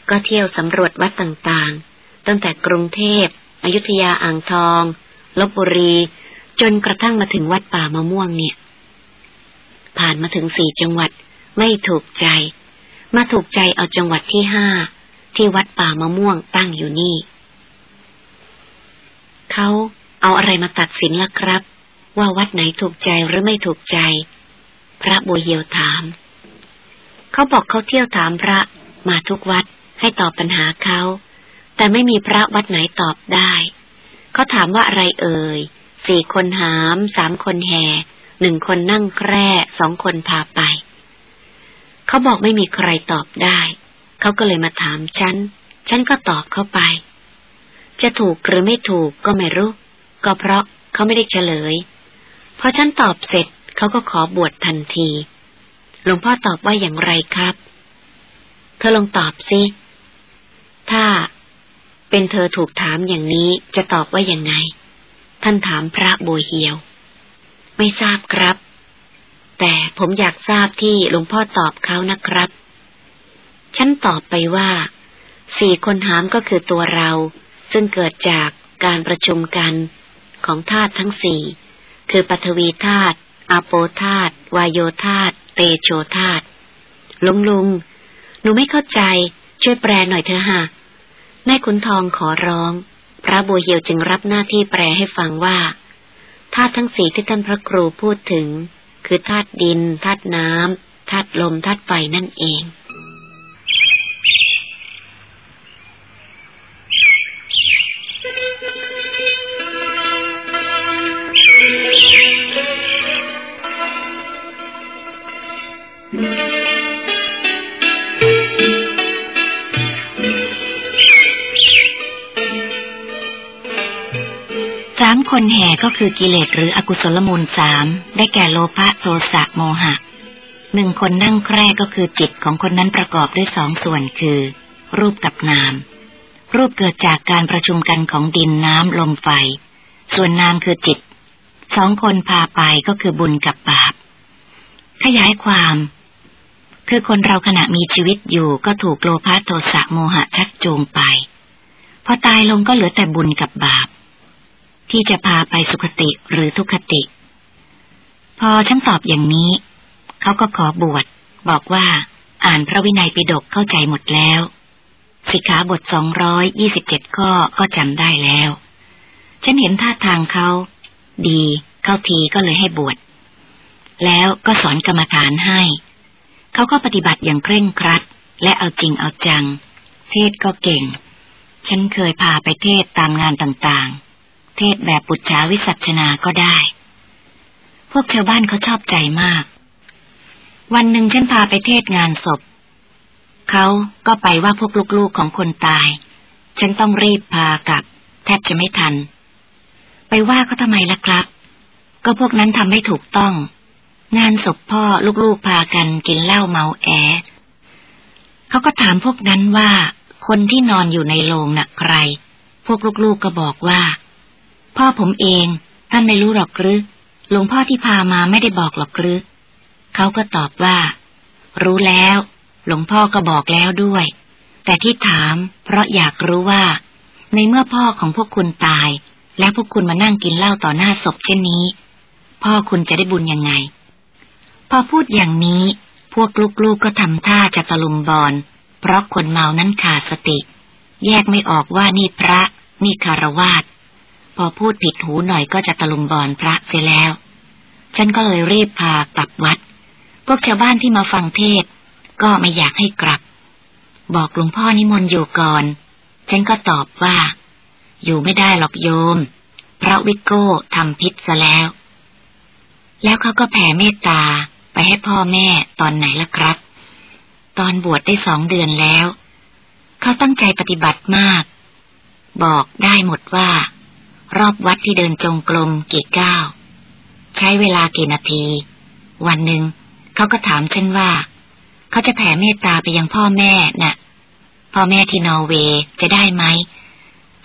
ก็เที่ยวสำรวจวัดต่างๆ ตั้งแต่กรุงเทพ อยุธยาอ่างทองลบบุรี จนกระทั่งมาถึงวัดป่ามะม่วงเนี่ย ผ่านมาถึงสี่จังหวัดไม่ถูกใจ มาถูกใจเอาจังหวัดที่ห้า ที่วัดป่ามะม่วงตั้งอยู่นี่ เขาเอาอะไรมาตัดสินล่ะครับ ว่าวัดไหนถูกใจหรือไม่ถูกใจ พระบัวเหียวถาม เขาบอกเขาเที่ยวถามพระมาทุกวัดให้ตอบปัญหาเขา แต่ไม่มีพระวัดไหนตอบได้ เขาถามว่าอะไรเอ่ยสี่คนหาม สามคนแห่ หนึ่งคนนั่งแคร่ สองคนพาไป เขาบอกไม่มีใครตอบได้ เขาก็เลยมาถามฉัน ฉันก็ตอบเข้าไป จะถูกหรือไม่ถูกก็ไม่รู้ ก็เพราะเขาไม่ได้เฉลย พอฉันตอบเสร็จเขาก็ขอบวชทันที หลวงพ่อตอบว่าอย่างไรครับ เธอลองตอบสิ ถ้าเป็นเธอถูกถามอย่างนี้จะตอบว่าอย่างไง ท่านถามพระโบเฮียว ไม่ทราบครับ แต่ผมอยากทราบที่หลวงพ่อตอบเขานะครับ ฉันตอบไปว่าสี่คนหามก็คือตัวเรา ซึ่งเกิดจากการประชุมกันของธาตุทั้งสี่ คือปฐวีธาตุอาโปธาตุวายโยธาตุเตโชธาตุลุงลุง หนูไม่เข้าใจ ช่วยแปลหน่อยเถอะฮะนายขุนทองขอร้อง พระบัวเหียวจึงรับหน้าที่แปลให้ฟังว่าธาตุทั้งสี่ที่ท่านพระครูพูดถึง คือธาตุดินธาตุน้ำธาตุลมธาตุไฟนั่นเอง สามคนแห่ก็คือกิเลสหรืออกุศลมูลสามได้แก่โลภะโทสะโมหะหนึ่งคนนั่งแคร่ก็คือจิตของคนนั้นประกอบด้วยสองส่วนคือ รูปกับนาม รูปเกิดจากการประชุมกันของดินน้ำลมไฟ ส่วนนามคือจิตสองคนพาไปก็คือบุญกับบาป ขยายความ คือคนเราขณะมีชีวิตอยู่ก็ถูกโลภะโทสะโมหะชักจูงไป พอตายลงก็เหลือแต่บุญกับบาป ที่จะพาไปสุขติหรือทุคติ พอฉันตอบอย่างนี้ เขาก็ขอบวชบอกว่าอ่านพระวินัยปิฎกเข้าใจหมดแล้ว สิกขาบทสองร้อยยี่สิบเจ็ดข้อก็จำได้แล้ว ฉันเห็นท่าทางเขา ดี เข้าทีก็เลยให้บวชแล้วก็สอนกรรมฐานให้ เขาก็ปฏิบัติอย่างเคร่งครัด และเอาจริงเอาจัง เทศก็เก่ง ฉันเคยพาไปเทศตามงานต่างๆ เทศแบบปุจฉาวิสัชนาก็ได้ พวกชาวบ้านเขาชอบใจมาก วันหนึ่งฉันพาไปเทศงานศพ เขาก็ไปว่าพวกลูกๆของคนตาย ฉันต้องรีบพากลับ แทบจะไม่ทัน ไปว่าเขาทำไมล่ะครับ ก็พวกนั้นทำไม่ถูกต้อง งานศพพ่อลูกๆพากันกินเหล้าเมาแอ เขาก็ถามพวกนั้นว่า คนที่นอนอยู่ในโรงน่ะใคร พวกลูกๆก็บอกว่า พ่อผมเอง ท่านไม่รู้หรอกหรือหลวงพ่อที่พามาไม่ได้บอกหรอกหรือเขาก็ตอบว่า รู้แล้ว หลวงพ่อก็บอกแล้วด้วย แต่ที่ถาม เพราะอยากรู้ว่า ในเมื่อพ่อของพวกคุณตาย และพวกคุณมานั่งกินเหล้าต่อหน้าศพเช่นนี้ พ่อคุณจะได้บุญยังไง พอพูดอย่างนี้ พวกลูกๆกก็ทำท่าจะตะลุมบอล เพราะคนเมานั้นขาดสติ แยกไม่ออกว่านี่พระ นี่คารวาสพอพูดผิดหูหน่อยก็จะตะลุมบอลพระเสียแล้ว ฉันก็เลยรีบพากลับวัด พวกชาวบ้านที่มาฟังเทศ ก็ไม่อยากให้กลับ บอกหลวงพ่อนิมนต์อยู่ก่อน ฉันก็ตอบว่า อยู่ไม่ได้หรอกโยม พระวิโก้ทำพิษซะแล้ว แล้วเขาก็แผ่เมตตา ไปให้พ่อแม่ตอนไหนล่ะครับ ตอนบวชได้สองเดือนแล้ว เขาตั้งใจปฏิบัติมาก บอกได้หมดว่า รอบวัดที่เดินจงกรมกี่ก้าวใช้เวลากี่นาที วันหนึ่งเขาก็ถามฉันว่า เขาจะแผ่เมตตาไปยังพ่อแม่นะ่ะ พ่อแม่ที่นอร์เวย์จะได้ไหม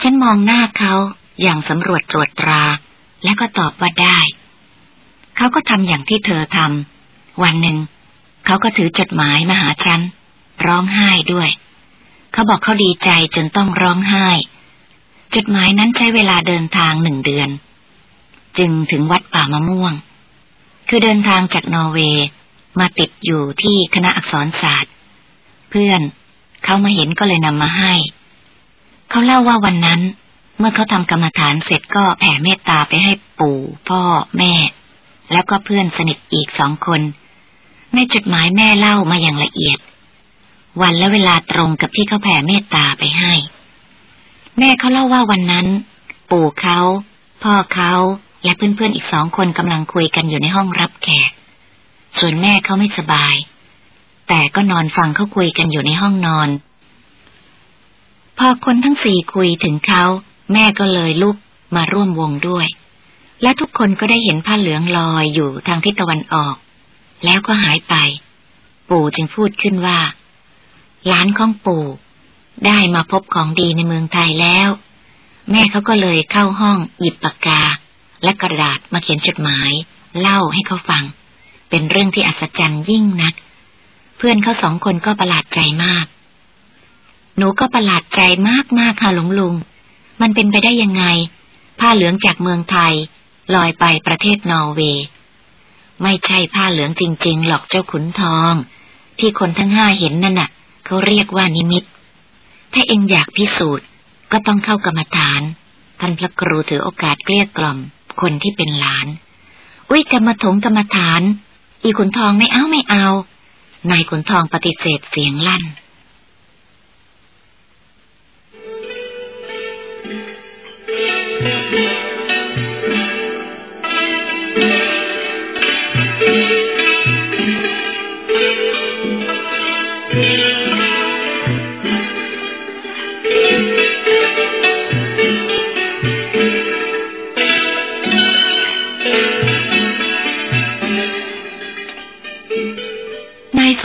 ฉันมองหน้าเขาอย่างสำรวจตรวจตรา และก็ตอบว่าได้ เขาก็ทำอย่างที่เธอทำ วันหนึ่ง เขาก็ถือจดหมายมาหาฉัน ร้องไห้ด้วย เขาบอกเขาดีใจจนต้องร้องไห้ จดหมายนั้นใช้เวลาเดินทางหนึ่งเดือน จึงถึงวัดป่ามะม่วง คือเดินทางจากนอร์เวย์มาติดอยู่ที่คณะอักษรศาสตร์ เพื่อนเขามาเห็นก็เลยนำมาให้ เขาเล่าว่าวันนั้น เมื่อเขาทำกรรมฐานเสร็จก็แผ่เมตตาไปให้ปู่ พ่อ แม่ แล้วก็เพื่อนสนิทอีกสองคน ในจดหมายแม่เล่ามาอย่างละเอียด วันและเวลาตรงกับที่เขาแผ่เมตตาไปให้ แม่เขาเล่าว่าวันนั้น ปู่เขาพ่อเขาและเพื่อนๆอีกสองคนกำลังคุยกันอยู่ในห้องรับแขก ส่วนแม่เขาไม่สบาย แต่ก็นอนฟังเขาคุยกันอยู่ในห้องนอน พอคนทั้งสี่คุยถึงเขา แม่ก็เลยลุกมาร่วมวงด้วย และทุกคนก็ได้เห็นผ้าเหลืองลอยอยู่ทางทิศตะวันออก แล้วก็หายไป ปู่จึงพูดขึ้นว่า หลานของปู่ได้มาพบของดีในเมืองไทยแล้ว แม่เขาก็เลยเข้าห้องหยิบปากกา และกระดาษมาเขียนจดหมาย เล่าให้เขาฟัง เป็นเรื่องที่อัศจรรย์ยิ่งนัก เพื่อนเขาสองคนก็ประหลาดใจมาก หนูก็ประหลาดใจมากมากค่ะหลวงลุง มันเป็นไปได้ยังไง ผ้าเหลืองจากเมืองไทย ลอยไปประเทศนอร์เวย์ ไม่ใช่ผ้าเหลืองจริง ๆ หรอกเจ้าขุนทอง ที่คนทั้งห้าเห็นนั่นน่ะ เขาเรียกว่านิมิต ถ้าเองอยากพิสูจน์ก็ต้องเข้ากรรมฐาน ท่านพระครูถือโอกาสเกลี้ยกล่อม คนที่เป็นหลาน อุ้ยกรรมถงกรรมฐาน อีขุนทองไม่เอาไม่เอา นายขุนทองปฏิเสธเสียงลั่น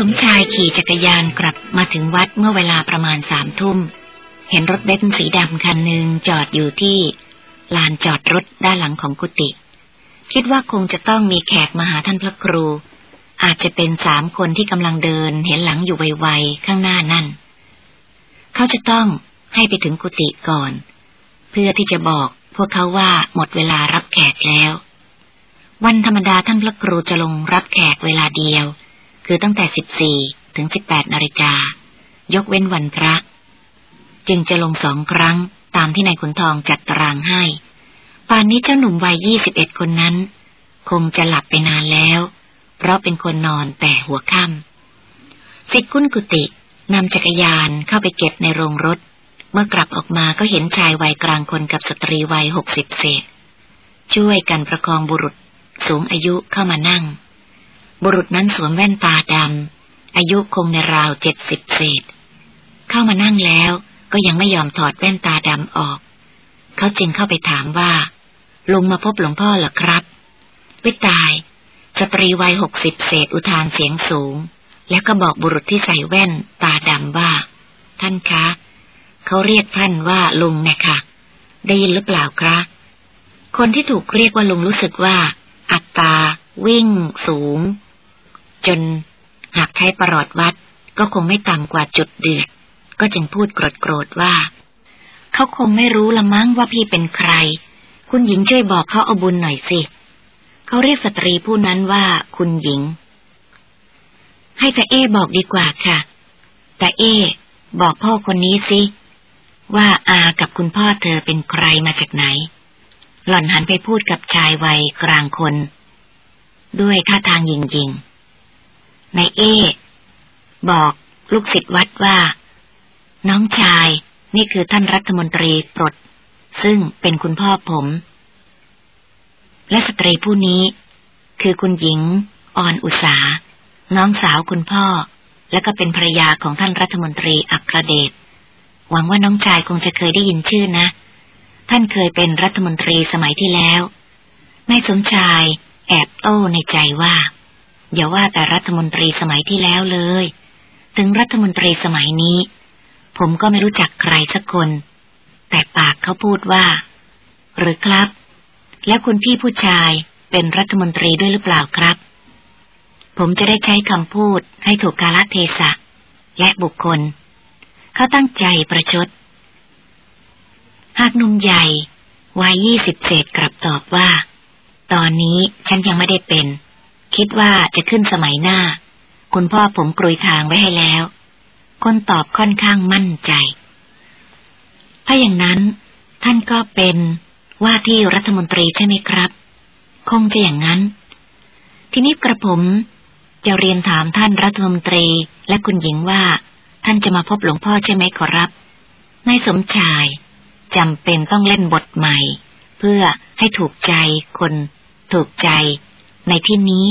สมชายขี่จักรยานกลับมาถึงวัดเมื่อเวลาประมาณสามทุ่ม เห็นรถเบนซ์สีดำคันหนึ่งจอดอยู่ที่ลานจอดรถด้านหลังของกุฏิ คิดว่าคงจะต้องมีแขกมาหาท่านพระครู อาจจะเป็นสามคนที่กำลังเดินเห็นหลังอยู่ไวๆข้างหน้านั่น เขาจะต้องให้ไปถึงกุฏิก่อน เพื่อที่จะบอกพวกเขาว่าหมดเวลารับแขกแล้ว วันธรรมดาท่านพระครูจะลงรับแขกเวลาเดียว คือตั้งแต่สิบสี่ถึงสิบแปดนาฬิกา ยกเว้นวันพระ จึงจะลงสองครั้งตามที่นายขุนทองจัดตารางให้ ป่านนี้เจ้าหนุ่มวัยยี่สิบเอ็ดคนนั้น คงจะหลับไปนานแล้ว เพราะเป็นคนนอนแต่หัวค่ำสิทธิคุณกุตินำจักรยานเข้าไปเก็บในโรงรถ เมื่อกลับออกมาก็เห็นชายวัยกลางคนกับสตรีวัยหกสิบเศษ ช่วยกันประคองบุรุษสูงอายุเข้ามานั่ง บุรุษนั้นสวมแว่นตาดำอายุคงในราวเจ็ดสิบเศษ เข้ามานั่งแล้วก็ยังไม่ยอมถอดแว่นตาดำออก เขาจึงเข้าไปถามว่า ลุงมาพบหลวงพ่อหรอครับวิตาย สตรีวัยหกสิบเศษอุทานเสียงสูง แล้วก็บอกบุรุษที่ใส่แว่นตาดำว่า ท่านคะ เขาเรียกท่านว่าลุงนะคะได้ยินหรือเปล่าครับคนที่ถูกเรียกว่าลุงรู้สึกว่า อัตตาวิ่ง สูง จน หากใช้ประหลอดวัด ก็คงไม่ต่ำกว่าจุดเดือด ก็จึงพูดโกรธๆว่า เขาคงไม่รู้ละมั้งว่าพี่เป็นใคร คุณหญิงช่วยบอกเขาเอาบุญหน่อยสิ เขาเรียกสตรีผู้นั้นว่าคุณหญิง ให้ตาเอบอกดีกว่าค่ะตาเอ บอกพ่อคนนี้สิ ว่าอากับคุณพ่อเธอเป็นใครมาจากไหน หล่อนหันไปพูดกับชายวัยกลางคน ด้วยท่าทางยิงยิงในเอ บอกลูกศิษย์วัดว่า น้องชายนี่คือท่านรัฐมนตรีปลด ซึ่งเป็นคุณพ่อผม และสตรีผู้นี้ คือคุณหญิงอ่อนอุสาน้องสาวคุณพ่อ และก็เป็นภรรยาของท่านรัฐมนตรีอัครเดชหวังว่าน้องชายคงจะเคยได้ยินชื่อนะ ท่านเคยเป็นรัฐมนตรีสมัยที่แล้วนายสมชายแอบโต้ในใจว่า อย่าว่าแต่รัฐมนตรีสมัยที่แล้วเลย ถึงรัฐมนตรีสมัยนี้ ผมก็ไม่รู้จักใครสักคน แต่ปากเขาพูดว่า หรือครับ แล้วคุณพี่ผู้ชายเป็นรัฐมนตรีด้วยหรือเปล่าครับ ผมจะได้ใช้คำพูดให้ถูกกาลเทศะ และบุคคล เขาตั้งใจประชด หากนุ่มใหญ่วัยยี่สิบเศษกลับตอบว่า ตอนนี้ฉันยังไม่ได้เป็น คิดว่าจะขึ้นสมัยหน้า คุณพ่อผมกรุยทางไว้ให้แล้ว คนตอบค่อนข้างมั่นใจ ถ้าอย่างนั้น ท่านก็เป็นว่าที่รัฐมนตรีใช่ไหมครับ คงจะอย่างนั้น ทีนี้กระผมจะเรียนถามท่านรัฐมนตรีและคุณหญิงว่า ท่านจะมาพบหลวงพ่อใช่ไหมขอรับนายสมชายจำเป็นต้องเล่นบทใหม่ เพื่อให้ถูกใจคน ถูกใจ ในที่นี้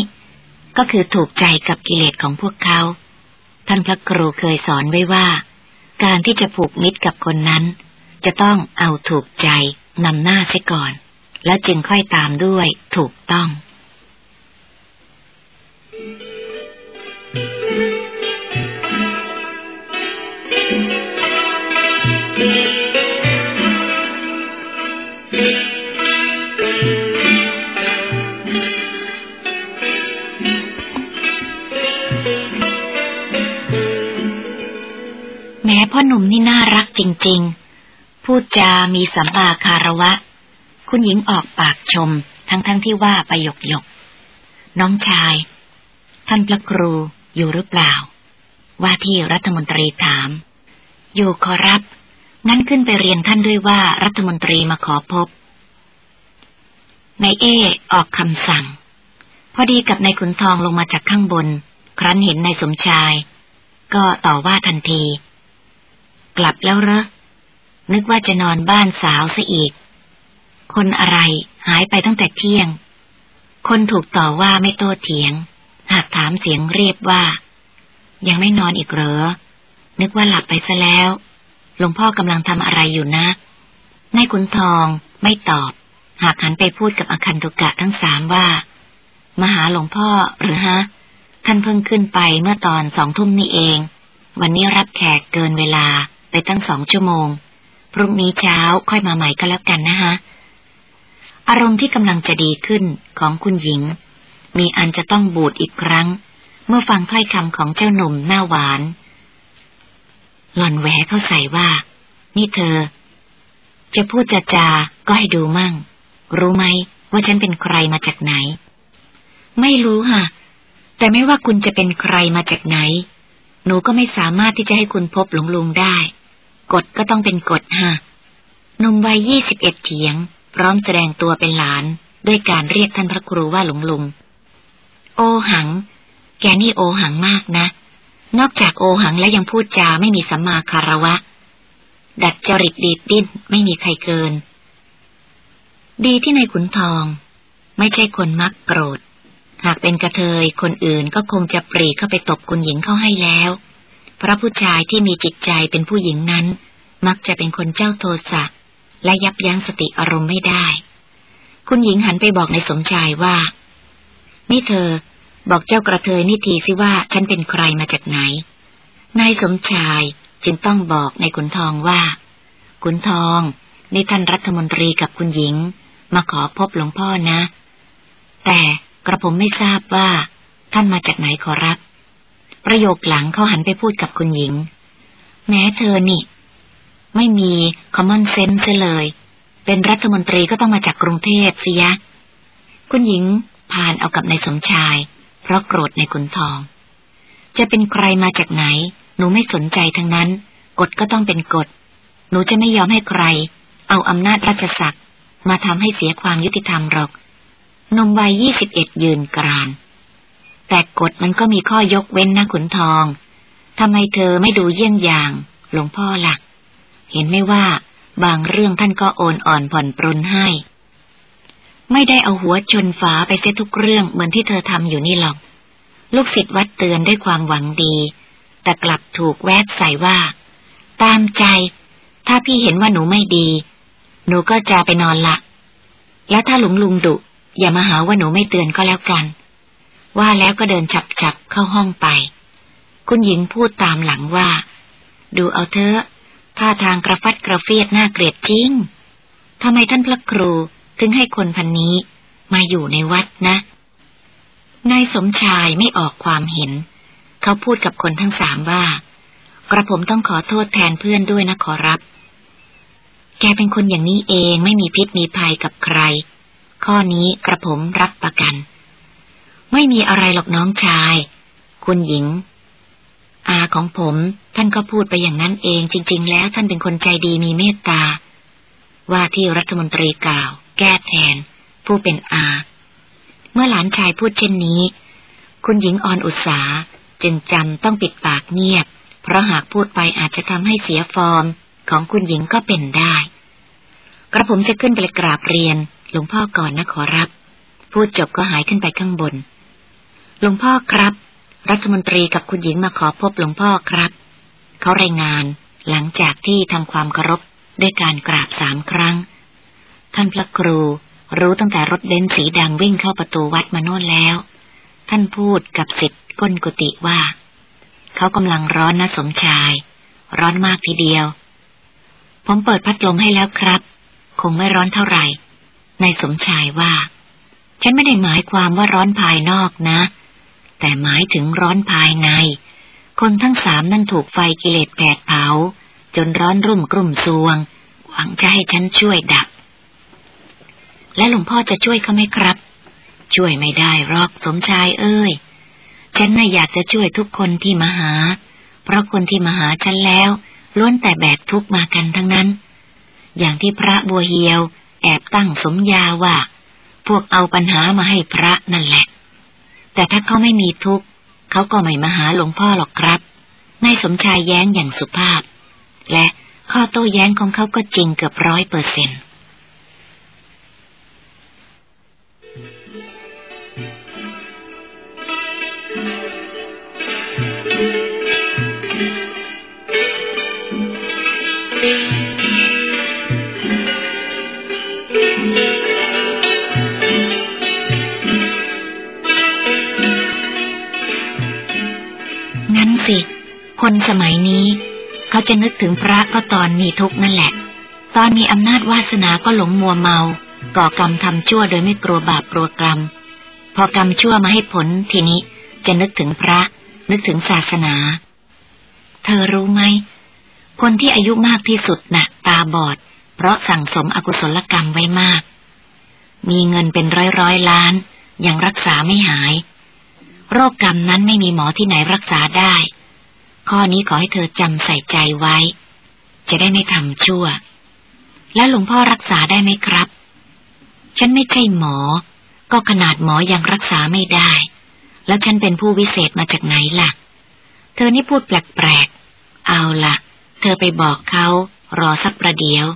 ก็คือถูกใจกับกิเลสของพวกเขา ท่านพระครูเคยสอนไว้ว่า การที่จะผูกมิตรกับคนนั้น จะต้องเอาถูกใจนำหน้าเสียก่อน แล้วจึงค่อยตามด้วยถูกต้องแม้ จามีสัมมาคารวะ คุณหญิงออกปากชม ทั้งๆทที่ว่าประยกยก น้องชาย ท่านพระครูอยู่หรือเปล่า ว่าที่รัฐมนตรีถาม อยู่ขอรับ งั้นขึ้นไปเรียนท่านด้วยว่ารัฐมนตรีมาขอพบนายเอออกคำสั่ง พอดีกับนายขุนทองลงมาจากข้างบน ครั้นเห็นนายสมชาย ก็ต่อว่าทันที กลับแล้วเหรอ นึกว่าจะนอนบ้านสาวซะอีก คนอะไรหายไปตั้งแต่เที่ยง คนถูกต่อว่าไม่โต้เถียง หากถามเสียงเรียบว่า ยังไม่นอนอีกเหรอ นึกว่าหลับไปซะแล้ว หลวงพ่อกำลังทำอะไรอยู่นะนายขุนทองไม่ตอบ หากหันไปพูดกับอคันตุกะทั้งสามว่า มาหาหลวงพ่อหรือฮะ ท่านเพิ่งขึ้นไปเมื่อตอนสองทุ่มนี่เอง วันนี้รับแขกเกินเวลาไปตั้งสองชั่วโมง พรุ่งนี้เช้าค่อยมาใหม่ก็แล้วกันนะฮะอารมณ์ที่กำลังจะดีขึ้นของคุณหญิง มีอันจะต้องบูดอีกครั้ง เมื่อฟังถ้อยคำของเจ้าหนุ่มหน้าหวาน หล่อนแหวเข้าใส่ว่า นี่เธอ จะพูดจะจาก็ให้ดูมั่ง รู้ไหมว่าฉันเป็นใครมาจากไหน ไม่รู้ค่ะ แต่ไม่ว่าคุณจะเป็นใครมาจากไหน หนูก็ไม่สามารถที่จะให้คุณพบหลวงลุงได้ กฎก็ต้องเป็นกฎฮะหนุ่มวัยยี่สิบเอ็ดเถียง พร้อมแสดงตัวเป็นหลาน ด้วยการเรียกท่านพระครูว่าหลวงลุง โอหัง แกนี่โอหังมากนะ นอกจากโอหังและยังพูดจาไม่มีสัมมาคารวะ ดัดจริตดีดดิ้นไม่มีใครเกิน ดีที่ในขุนทอง ไม่ใช่คนมักโกรธ หากเป็นกระเทยคนอื่นก็คงจะปรีเข้าไปตบคุณหญิงเข้าให้แล้ว เพราะผู้ชายที่มีจิตใจเป็นผู้หญิงนั้น มักจะเป็นคนเจ้าโทสะและยับยั้งสติอารมณ์ไม่ได้ คุณหญิงหันไปบอกในสมชายว่า นี่เธอ บอกเจ้ากระเทยนี่ทีสิว่าฉันเป็นใครมาจากไหน นายสมชายจึงต้องบอกในขุนทองว่า ขุนทองนี่ท่านรัฐมนตรีกับคุณหญิง มาขอพบหลวงพ่อนะ แต่กระผมไม่ทราบว่า ท่านมาจากไหนขอรับ ประโยคหลังเขาหันไปพูดกับคุณหญิง แม้เธอนี่ ไม่มี common sense เลย เป็นรัฐมนตรีก็ต้องมาจากกรุงเทพสิยะ คุณหญิงผ่านเอากับนายสมชาย เพราะโกรธในขุนทอง จะเป็นใครมาจากไหน หนูไม่สนใจทั้งนั้น กฎก็ต้องเป็นกฎ หนูจะไม่ยอมให้ใคร เอาอำนาจราชศักดิ์มาทำให้เสียความยุติธรรมหรอกนมวัยยี่สิบเอ็ดยืนกราน แต่กฎมันก็มีข้อยกเว้นนะขุนทอง ทำไมเธอไม่ดูเยี่ยงอย่าง หลวงพ่อละ่ะเห็นไม่ว่า บางเรื่องท่านก็โอนอ่อนผ่อนปรนให้ ไม่ได้เอาหัวชนฝาไปเสียทุกเรื่องเหมือนที่เธอทำอยู่นี่หรอก ลูกศิษย์วัดเตือนด้วยความหวังดี แต่กลับถูกแวดใส่ว่า ตามใจ ถ้าพี่เห็นว่าหนูไม่ดี หนูก็จะไปนอนละ แล้วถ้าหลุงลุงดุ อย่ามาหาว่าหนูไม่เตือนก็แล้วกัน ว่าแล้วก็เดินฉับฉับเข้าห้องไป คุณหญิงพูดตามหลังว่า ดูเอาเถอะท่าทางกระฟัดกระเฟียดน่าเกลียดจริงทำไมท่านพระครูถึงให้คนพันนี้มาอยู่ในวัดนะ นายสมชายไม่ออกความเห็น เขาพูดกับคนทั้งสามว่า กระผมต้องขอโทษแทนเพื่อนด้วยนะขอรับ แกเป็นคนอย่างนี้เองไม่มีพิษมีภัยกับใคร ข้อนี้กระผมรับประกัน ไม่มีอะไรหรอกน้องชาย คุณหญิง อาของผม ท่านก็พูดไปอย่างนั้นเอง จริง ๆ แล้วท่านเป็นคนใจดีมีเมตตา ว่าที่รัฐมนตรีกล่าว แก้แทน ผู้เป็นอา เมื่อหลานชายพูดเช่นนี้ คุณหญิงอ่อนอุตสาจึงจำต้องปิดปากเงียบ เพราะหากพูดไปอาจจะทำให้เสียฟอร์มของคุณหญิงก็เป็นได้ กระผมจะขึ้นไปกราบเรียนหลวงพ่อก่อนนะขอรับ พูดจบก็หายขึ้นไปข้างบน หลวงพ่อครับ รัฐมนตรีกับคุณหญิงมาขอพบหลวงพ่อครับ เขารายงานหลังจากที่ทำความเคารพด้วยการกราบสามครั้ง ท่านพระครูรู้ตั้งแต่รถเบนซ์สีดำวิ่งเข้าประตูวัดมาโน่นแล้ว ท่านพูดกับสิทธิ์ก้นกุฏิว่า เขากำลังร้อนนะสมชาย ร้อนมากทีเดียว ผมเปิดพัดลมให้แล้วครับ คงไม่ร้อนเท่าไหร่นายสมชายว่า ฉันไม่ได้หมายความว่าร้อนภายนอกนะ แต่หมายถึงร้อนภายใน คนทั้งสามนั่นถูกไฟกิเลสแผดเผา จนร้อนรุ่มกลุ่มซวง หวังจะให้ฉันช่วยดับ และหลวงพ่อจะช่วยเขาไหมครับ ช่วยไม่ได้หรอกสมชายเอ้ย ฉันน่ะอยากจะช่วยทุกคนที่มาหา เพราะคนที่มาหาฉันแล้ว ล้วนแต่แบกทุกมากันทั้งนั้น อย่างที่พระบัวเฮียว แอบตั้งสมญาว่า พวกเอาปัญหามาให้พระนั่นแหละ แต่ถ้าเขาไม่มีทุกข์เขาก็ไม่มาหาหลวงพ่อหรอกครับนายสมชายแย้งอย่างสุภาพ และข้อโต้แย้งของเขาก็จริงเกือบร้อยเปอร์เซ็นต์สิ คนสมัยนี้ เขาจะนึกถึงพระก็ตอนมีทุกข์นั่นแหละ ตอนมีอำนาจวาสนาก็หลงมัวเมา ก่อกรรมทำชั่วโดยไม่กลัวบาปกลัวกรรม พอกรรมชั่วมาให้ผลทีนี้จะนึกถึงพระ นึกถึงศาสนา เธอรู้ไหม คนที่อายุมากที่สุดนะ่ะ ตาบอด เพราะสั่งสมอกุศลกรรมไว้มาก มีเงินเป็นร้อยร้อยล้าน ยังรักษาไม่หาย โรคกรรมนั้นไม่มีหมอที่ไหนรักษาได้ ข้อนี้ขอให้เธอจำใส่ใจไว้ จะได้ไม่ทำชั่ว แล้วหลวงพ่อรักษาได้ไหมครับ ฉันไม่ใช่หมอ ก็ขนาดหมอยังรักษาไม่ได้ แล้วฉันเป็นผู้วิเศษมาจากไหนล่ะ เธอนี่พูดแปลกๆ เอาละเธอไปบอกเขารอสักประเดี๋ยว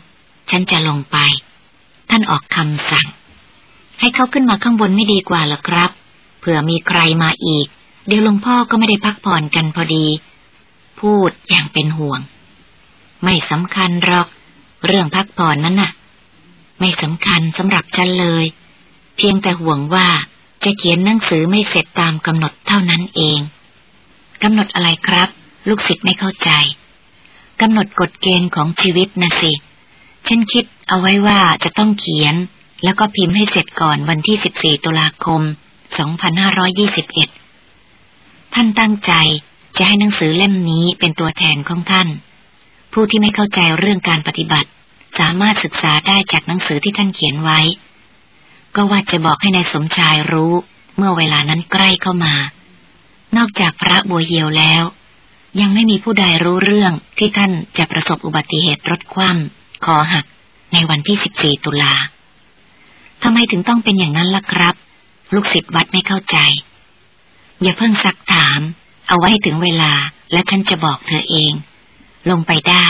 ฉันจะลงไป ท่านออกคำสั่ง ให้เขาขึ้นมาข้างบนไม่ดีกว่าหรอครับ เผื่อมีใครมาอีก เดี๋ยวหลวงพ่อก็ไม่ได้พักผ่อนกันพอดี พูดอย่างเป็นห่วง ไม่สำคัญหรอก เรื่องพักผ่อนนั้นน่ะ ไม่สำคัญสำหรับฉันเลย เพียงแต่ห่วงว่าจะเขียนหนังสือไม่เสร็จตามกำหนดเท่านั้นเองกำหนดอะไรครับ ลูกศิษย์ไม่เข้าใจกำหนดกฎเกณฑ์ของชีวิตนะสิ ฉันคิดเอาไว้ว่าจะต้องเขียน แล้วก็พิมพ์ให้เสร็จก่อนวันที่ 14 ตุลาคม 2521 ท่านตั้งใจ จะให้หนังสือเล่มนี้เป็นตัวแทนของท่าน ผู้ที่ไม่เข้าใจเรื่องการปฏิบัติ สามารถศึกษาได้จากหนังสือที่ท่านเขียนไว้ ก็ว่าจะบอกให้ในายสมชายรู้เมื่อเวลานั้นใกล้เข้ามา นอกจากพระบัวเหียวแล้ว ยังไม่มีผู้ใดรู้เรื่องที่ท่านจะประสบอุบัติเหตุรถคว่ำคอหักในวันที่ 14 ตุลาทำไมถึงต้องเป็นอย่างนั้นล่ะครับ ลูกศิษย์วัดไม่เข้าใจ อย่าเพิ่งซักถาม เอาไว้ถึงเวลาและฉันจะบอกเธอเอง ลงไปได้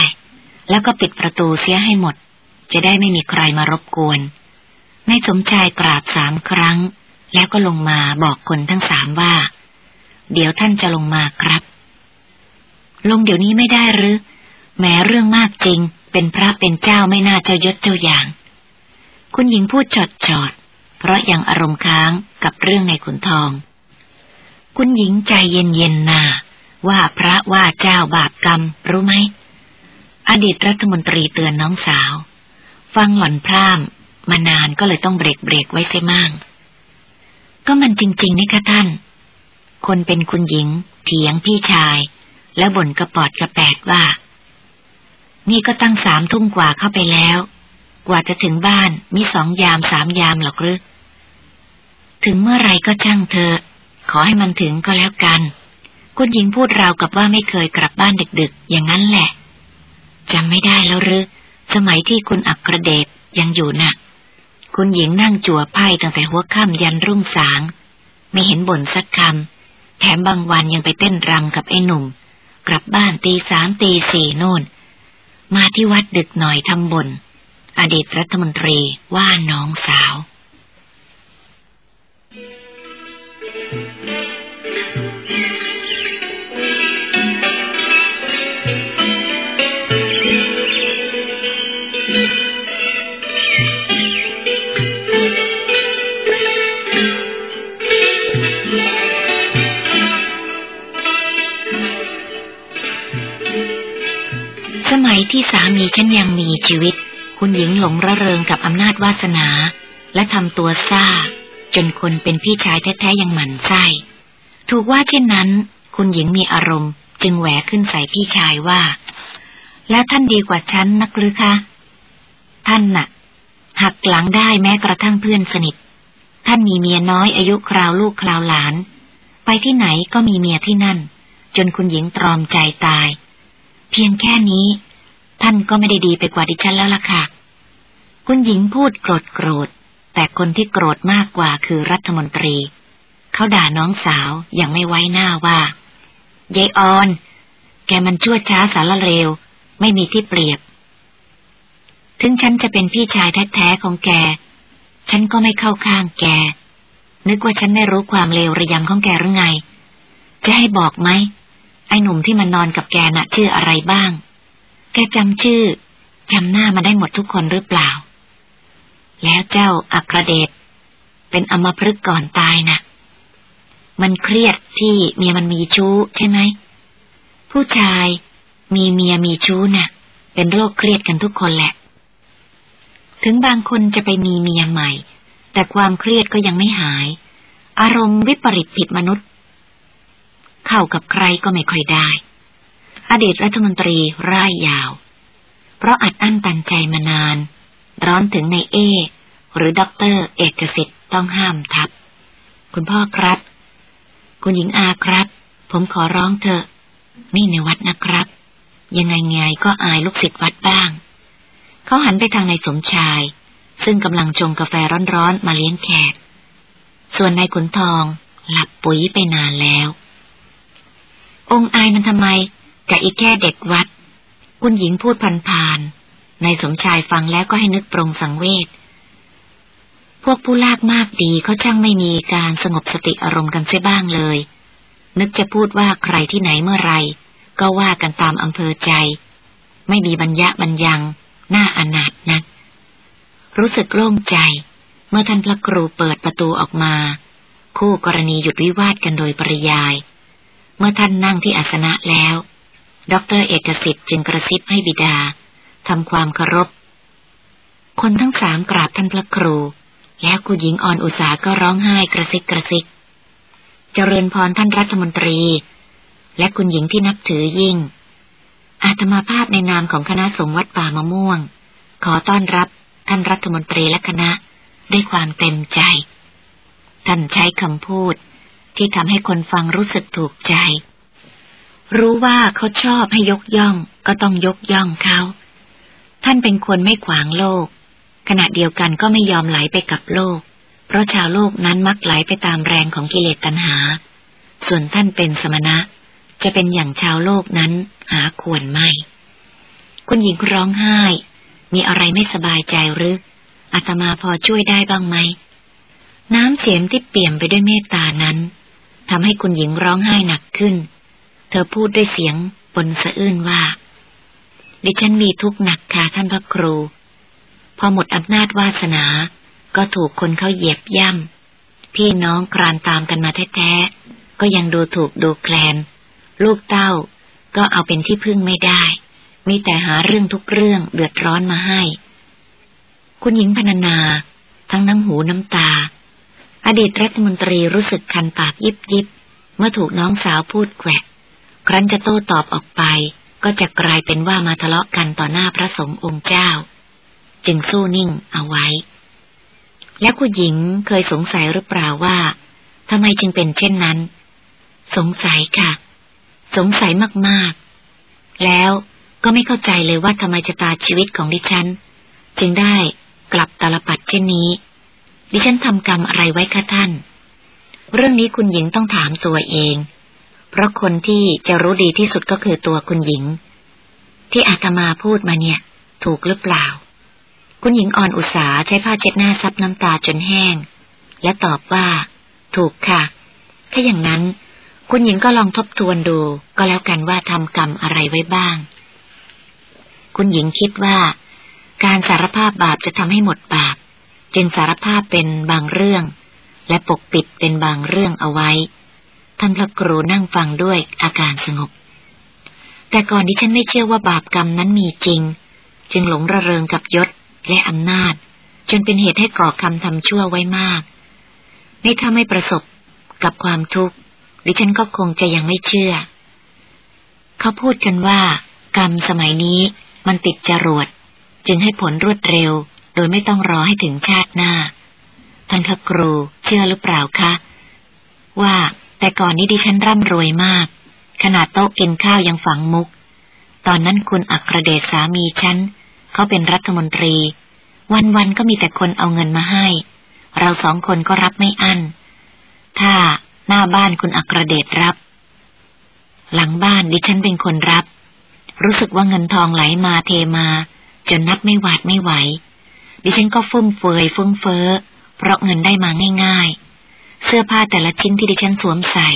แล้วก็ปิดประตูเสียให้หมด จะได้ไม่มีใครมารบกวนนายสมชายกราบสามครั้ง แล้วก็ลงมาบอกคนทั้งสามว่า เดี๋ยวท่านจะลงมาครับ ลงเดี๋ยวนี้ไม่ได้หรือ แม้เรื่องมากจริง เป็นพระเป็นเจ้าไม่น่าจะยศเจ้าอย่าง คุณหญิงพูดจอดจอด เพราะยังอารมณ์ค้างกับเรื่องในขุนทอง คุณหญิงใจเย็นๆนา ว่าพระว่าเจ้าบาปกรรม รู้ไหม อดีตรัฐมนตรีเตือนน้องสาว ฟังหล่อนพร่ามมานานก็เลยต้องเบรกเบรกไว้เสียมั่งก็มันจริงๆนี่ค่ะท่าน คนเป็นคุณหญิง เถียงพี่ชาย แล้วบ่นกระปอดกระแปดว่า นี่ก็ตั้งสามทุ่มกว่าเข้าไปแล้ว กว่าจะถึงบ้านมีสองยามสามยามหรอกหรือถึงเมื่อไรก็ช่างเธอ ขอให้มันถึงก็แล้วกัน คุณหญิงพูดราวกับว่าไม่เคยกลับบ้านดึกๆ อย่างนั้นแหละจำไม่ได้แล้วหรือสมัยที่คุณอักระเดชยังอยู่นะ่ะ คุณหญิงนั่งจั่วไพ่ตั้งแต่หัวค่ำยันรุ่งสาง ไม่เห็นบ่นสักคำแถมบางวันยังไปเต้นรำกับไอ้หนุ่ม กลับบ้านตีสามตีสี่โน่น มาที่วัดดึกหน่อยทำบน่นอดีตรัฐมนตรีว่าน้องสาว สมัยที่สามีฉันยังมีชีวิต คุณหญิงหลงระเริงกับอำนาจวาสนา และทำตัวซ่า จนคนเป็นพี่ชายแท้ๆยังหมั่นไส้ ถูกว่าเช่นนั้น คุณหญิงมีอารมณ์จึงแหวกขึ้นใส่พี่ชายว่า แล้วท่านดีกว่าฉันนักหรือคะ ท่านน่ะ หักหลังได้แม้กระทั่งเพื่อนสนิท ท่านมีเมียน้อยอายุคราวลูกคราวหลาน ไปที่ไหนก็มีเมียที่นั่น จนคุณหญิงตรอมใจตาย เพียงแค่นี้ ท่านก็ไม่ได้ดีไปกว่าดิฉันแล้วล่ะค่ะ คุณหญิงพูดโกรธโกรธ แต่คนที่โกรธมากกว่าคือรัฐมนตรี เขาด่าน้องสาวอย่างไม่ไว้หน้าว่ายายออน แกมันชั่วช้าสารเลว ไม่มีที่เปรียบ ถึงฉันจะเป็นพี่ชายแท้ๆของแก ฉันก็ไม่เข้าข้างแก นึกว่าฉันไม่รู้ความเลวระยำของแกหรือไง จะให้บอกไหม ไอ้หนุ่มที่มันนอนกับแกน่ะชื่ออะไรบ้าง แกจำชื่อจำหน้ามาได้หมดทุกคนหรือเปล่า แล้วเจ้าอัครเดชเป็นอมพฤกก่อนตายนะ่ะ มันเครียดที่เมียมันมีชู้ใช่ไหม ผู้ชายมีเมียมีชู้นะ่ะ เป็นโรคเครียดกันทุกคนแหละ ถึงบางคนจะไปมีเมียใหม่ แต่ความเครียดก็ยังไม่หาย อารมณ์วิปริตผิดมนุษย์ เข้ากับใครก็ไม่ค่อยได้ อดีตรัฐมนตรีร่ายยาว เพราะอัดอั้นตันใจมานาน ร้อนถึงในเอ หรือด็อกเตอร์เอกสิทธิ์ต้องห้ามทับ คุณพ่อครับ คุณหญิงอาครับ ผมขอร้องเถอะ นี่ในวัดนะครับ ยังไงไงก็อายลูกศิษย์วัดบ้าง เขาหันไปทางนายสมชาย ซึ่งกำลังชงกาแฟร้อนๆมาเลี้ยงแขก ส่วนนายขุนทองหลับปุ๋ยไปนานแล้ว องค์อายมันทำไมกับอีแค่เด็กวัด คุณหญิงพูดผ่านๆ นสมชายฟังแล้วก็ให้นึกปรงสังเวช พวกผู้ลากมากดีเขาช่างไม่มีการสงบสติอารมณ์กันเสียบ้างเลย นึกจะพูดว่าใครที่ไหนเมื่อไร ก็ว่ากันตามอำเภอใจ ไม่มีบัญญะบัญญัง หน้าอนาถนะรู้สึกโล่งใจ เมื่อท่านพระครูเปิดประตูออกมา คู่กรณีหยุดวิวาทกันโดยปริยาย เมื่อท่านนั่งที่อาสนะแล้ว ดรเอกสิทธิ์จึงกระซิบให้บิดา ทำความเคารพ คนทั้งสามกราบท่านพระครู แล้วคุณหญิงอ่อนอุสาก็ร้องไห้กระซิกกระซิก เจริญพรท่านรัฐมนตรี และคุณหญิงที่นับถือยิ่ง อาตมาภาพในนามของคณะสงฆ์วัดป่ามะม่วง ขอต้อนรับท่านรัฐมนตรีและคณะด้วยความเต็มใจ ท่านใช้คำพูดที่ทำให้คนฟังรู้สึกถูกใจ รู้ว่าเขาชอบให้ยกย่องก็ต้องยกย่องเขา ท่านเป็นคนไม่ขวางโลก ขณะเดียวกันก็ไม่ยอมไหลไปกับโลก เพราะชาวโลกนั้นมักไหลไปตามแรงของกิเลสตัณหา ส่วนท่านเป็นสมณะ จะเป็นอย่างชาวโลกนั้นหาควรไม่ คุณหญิงร้องไห้ มีอะไรไม่สบายใจหรืออาตมาพอช่วยได้บ้างไหม น้ำเสียงที่เปี่ยมไปด้วยเมตตานั้นทำให้คุณหญิงร้องไห้หนักขึ้น เธอพูดด้วยเสียงปนสะอื้นว่า ดิฉันมีทุกข์หนักค่ะท่านพระครู พอหมดอำนาจวาสนา ก็ถูกคนเขาเหยียบย่ำ พี่น้องกรานตามกันมาแท้ๆ ก็ยังดูถูกดูแคลน ลูกเต้าก็เอาเป็นที่พึ่งไม่ได้ มีแต่หาเรื่องทุกเรื่องเดือดร้อนมาให้ คุณหญิงพนานา ทั้งน้ำหูน้ำตา อดีตรัฐมนตรีรู้สึกคันปากยิบยิบ เมื่อถูกน้องสาวพูดแกวะครั้นจะโต้ตอบออกไป ก็จะกลายเป็นว่ามาทะเลาะกันต่อหน้าพระสงฆ์องค์เจ้า จึงสู้นิ่งเอาไว้ แล้วคุณหญิงเคยสงสัยหรือเปล่าว่าทำไมจึงเป็นเช่นนั้น สงสัยค่ะ สงสัยมากๆ แล้วก็ไม่เข้าใจเลยว่าทำไมชะตาชีวิตของดิฉัน จึงได้กลับตาลปัดเช่นนี้ ดิฉันทำกรรมอะไรไว้คะท่าน เรื่องนี้คุณหญิงต้องถามตัวเอง เพราะคนที่จะรู้ดีที่สุดก็คือตัวคุณหญิง ที่อาตมาพูดมาเนี่ย ถูกหรือเปล่า คุณหญิงอ่อนอุตสาใช้ผ้าเช็ดหน้าซับน้ำตาจนแห้ง และตอบว่า ถูกค่ะ ถ้าอย่างนั้น คุณหญิงก็ลองทบทวนดู ก็แล้วกันว่าทำกรรมอะไรไว้บ้าง คุณหญิงคิดว่า การสารภาพบาปจะทำให้หมดบาป จึงสารภาพเป็นบางเรื่อง และปกปิดเป็นบางเรื่องเอาไว้ ท่านพระครูนั่งฟังด้วยอาการสงบ แต่ก่อนที่ฉันไม่เชื่อว่าบาปกรรมนั้นมีจริง จึงหลงระเริงกับยศและอำนาจ จนเป็นเหตุให้ก่อคำทำชั่วไว้มาก นี่ถ้าไม่ประสบกับความทุกข์ดิฉันก็คงจะยังไม่เชื่อ เขาพูดกันว่า กรรมสมัยนี้มันติดจรวด จึงให้ผลรวดเร็ว โดยไม่ต้องรอให้ถึงชาติหน้า ท่านพระครูเชื่อหรือเปล่าคะ ว่า แต่ก่อนนี้ดิฉันร่ำรวยมาก ขนาดโต๊ะกินข้าวยังฝังมุก ตอนนั้นคุณอัครเดชสามีฉันเขาเป็นรัฐมนตรี วันๆก็มีแต่คนเอาเงินมาให้ เราสองคนก็รับไม่อั้น ถ้าหน้าบ้านคุณอัครเดชรับ หลังบ้านดิฉันเป็นคนรับ รู้สึกว่าเงินทองไหลมาเทมา จนนับไม่หวาดไม่ไหว ดิฉันก็ฟุ่มเฟือยฟุ้งเฟ้อ เพราะเงินได้มาง่ายๆ เสื้อผ้าแต่ละชิ้นที่ดิฉันสวมใส่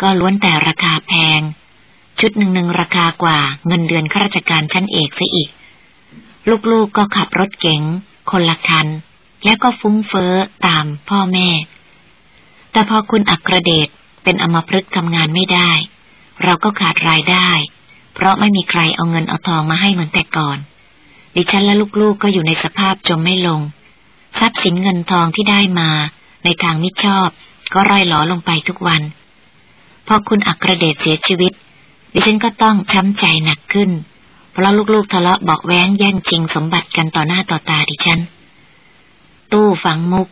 ก็ล้วนแต่ราคาแพง ชุดหนึ่งหนึ่งราคากว่าเงินเดือนข้าราชการชั้นเอกซะอีก ลูกๆกก็ขับรถเก๋ง คนละคัน และก็ฟุ้งเฟ้อตามพ่อแม่ แต่พอคุณอักระเดชเป็นอมพฤกษ์ทำงานไม่ได้ เราก็ขาดรายได้ เพราะไม่มีใครเอาเงินเอาทองมาให้เหมือนแต่ก่อน ดิฉันและลูกๆก็อยู่ในสภาพจมไม่ลง ทรัพย์สินเงินทองที่ได้มา ในทางมิชอบ ก็ร่อยหลอลงไปทุกวัน พอคุณอักระเดชเสียชีวิต ดิฉันก็ต้องช้ำใจหนักขึ้น เพราะลูกๆทะเลาะบอกแว้งแย่งจริงสมบัติกันต่อหน้าต่อตาดิฉัน ตู้ฝังมุก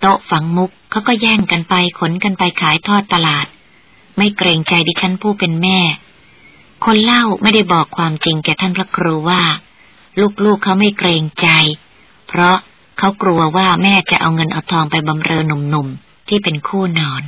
โต๊ะฝังมุกเขาก็แย่งกันไปขนกันไปขายทอดตลาด ไม่เกรงใจดิฉันผู้เป็นแม่ คนเล่าไม่ได้บอกความจริงแก่ท่านพระครูว่า ลูกๆเขาไม่เกรงใจ เพราะ เขากลัวว่าแม่จะเอาเงินเอาทองไปบำเรอหนุ่มๆ ที่เป็นคู่นอน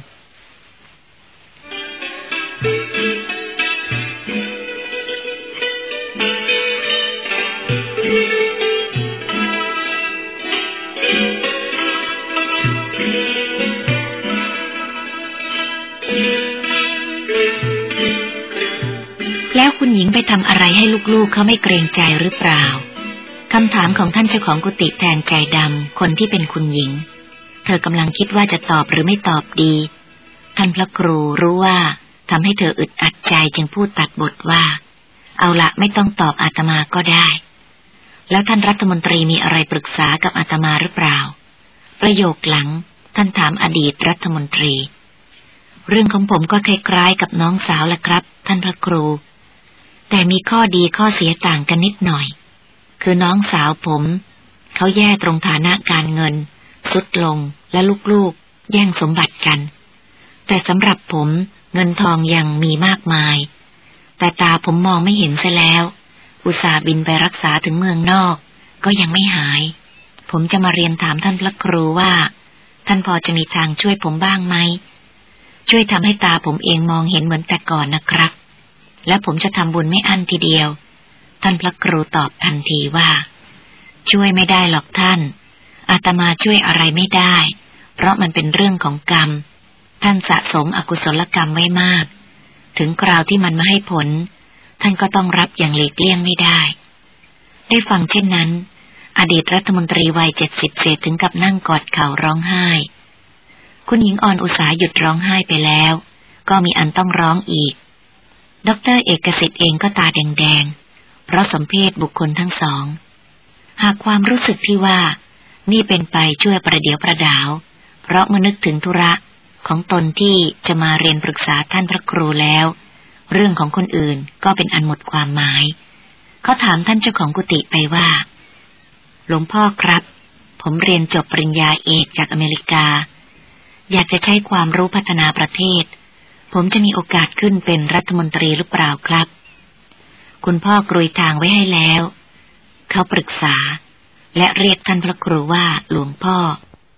แล้วคุณหญิงไปทำอะไรให้ลูกๆ เขาไม่เกรงใจหรือเปล่า คำถามของท่านเจ้าของกุฏิแทนใจดำคนที่เป็นคุณหญิง เธอกำลังคิดว่าจะตอบหรือไม่ตอบดี ท่านพระครูรู้ว่าทำให้เธออึดอัดใจจึงพูดตัดบทว่า เอาละไม่ต้องตอบอาตมาก็ได้ แล้วท่านรัฐมนตรีมีอะไรปรึกษากับอาตมาหรือเปล่า ประโยคหลัง ท่านถามอดีตรัฐมนตรี เรื่องของผมก็คล้ายๆกับน้องสาวแหละครับ ท่านพระครู แต่มีข้อดีข้อเสียต่างกันนิดหน่อย คือน้องสาวผม เขาแย่ตรงฐานะการเงิน สุดลงและลูกๆ แย่งสมบัติกัน แต่สำหรับผมเงินทองยังมีมากมาย แต่ตาผมมองไม่เห็นซะแล้ว อุตส่าห์บินไปรักษาถึงเมืองนอก ก็ยังไม่หาย ผมจะมาเรียนถามท่านพระครูว่า ท่านพอจะมีทางช่วยผมบ้างไหม ช่วยทำให้ตาผมเองมองเห็นเหมือนแต่ก่อนนะครับ และผมจะทำบุญไม่อั้นทีเดียว ท่านพระครูตอบทันทีว่า ช่วยไม่ได้หรอกท่าน อาตมาช่วยอะไรไม่ได้ เพราะมันเป็นเรื่องของกรรม ท่านสะสมอกุศลกรรมไว้มาก ถึงคราวที่มันมาให้ผล ท่านก็ต้องรับอย่างหลีกเลี่ยงไม่ได้ ได้ฟังเช่นนั้น อดีตรัฐมนตรีวัยเจ็ดสิบเศษถึงกับนั่งกอดเข่าร้องไห้ คุณหญิงอ่อนอุตสาหยุดร้องไห้ไปแล้ว ก็มีอันต้องร้องอีก ดรเอกสิทธิ์เองก็ตาแดงๆ เพราะสมเพศบุคคลทั้งสอง หากความรู้สึกที่ว่า นี่เป็นไปช่วยประเดียวประดาว เพราะเมื่อนึกถึงธุระของตนที่จะมาเรียนปรึกษาท่านพระครูแล้ว เรื่องของคนอื่นก็เป็นอันหมดความหมาย เขาถามท่านเจ้าของกุฏิไปว่า หลวงพ่อครับ ผมเรียนจบปริญญาเอกจากอเมริกา อยากจะใช้ความรู้พัฒนาประเทศ ผมจะมีโอกาสขึ้นเป็นรัฐมนตรีหรือเปล่าครับ คุณพ่อกรุยทางไว้ให้แล้ว เขาปรึกษา และเรียกท่านพระครูว่าหลวงพ่อ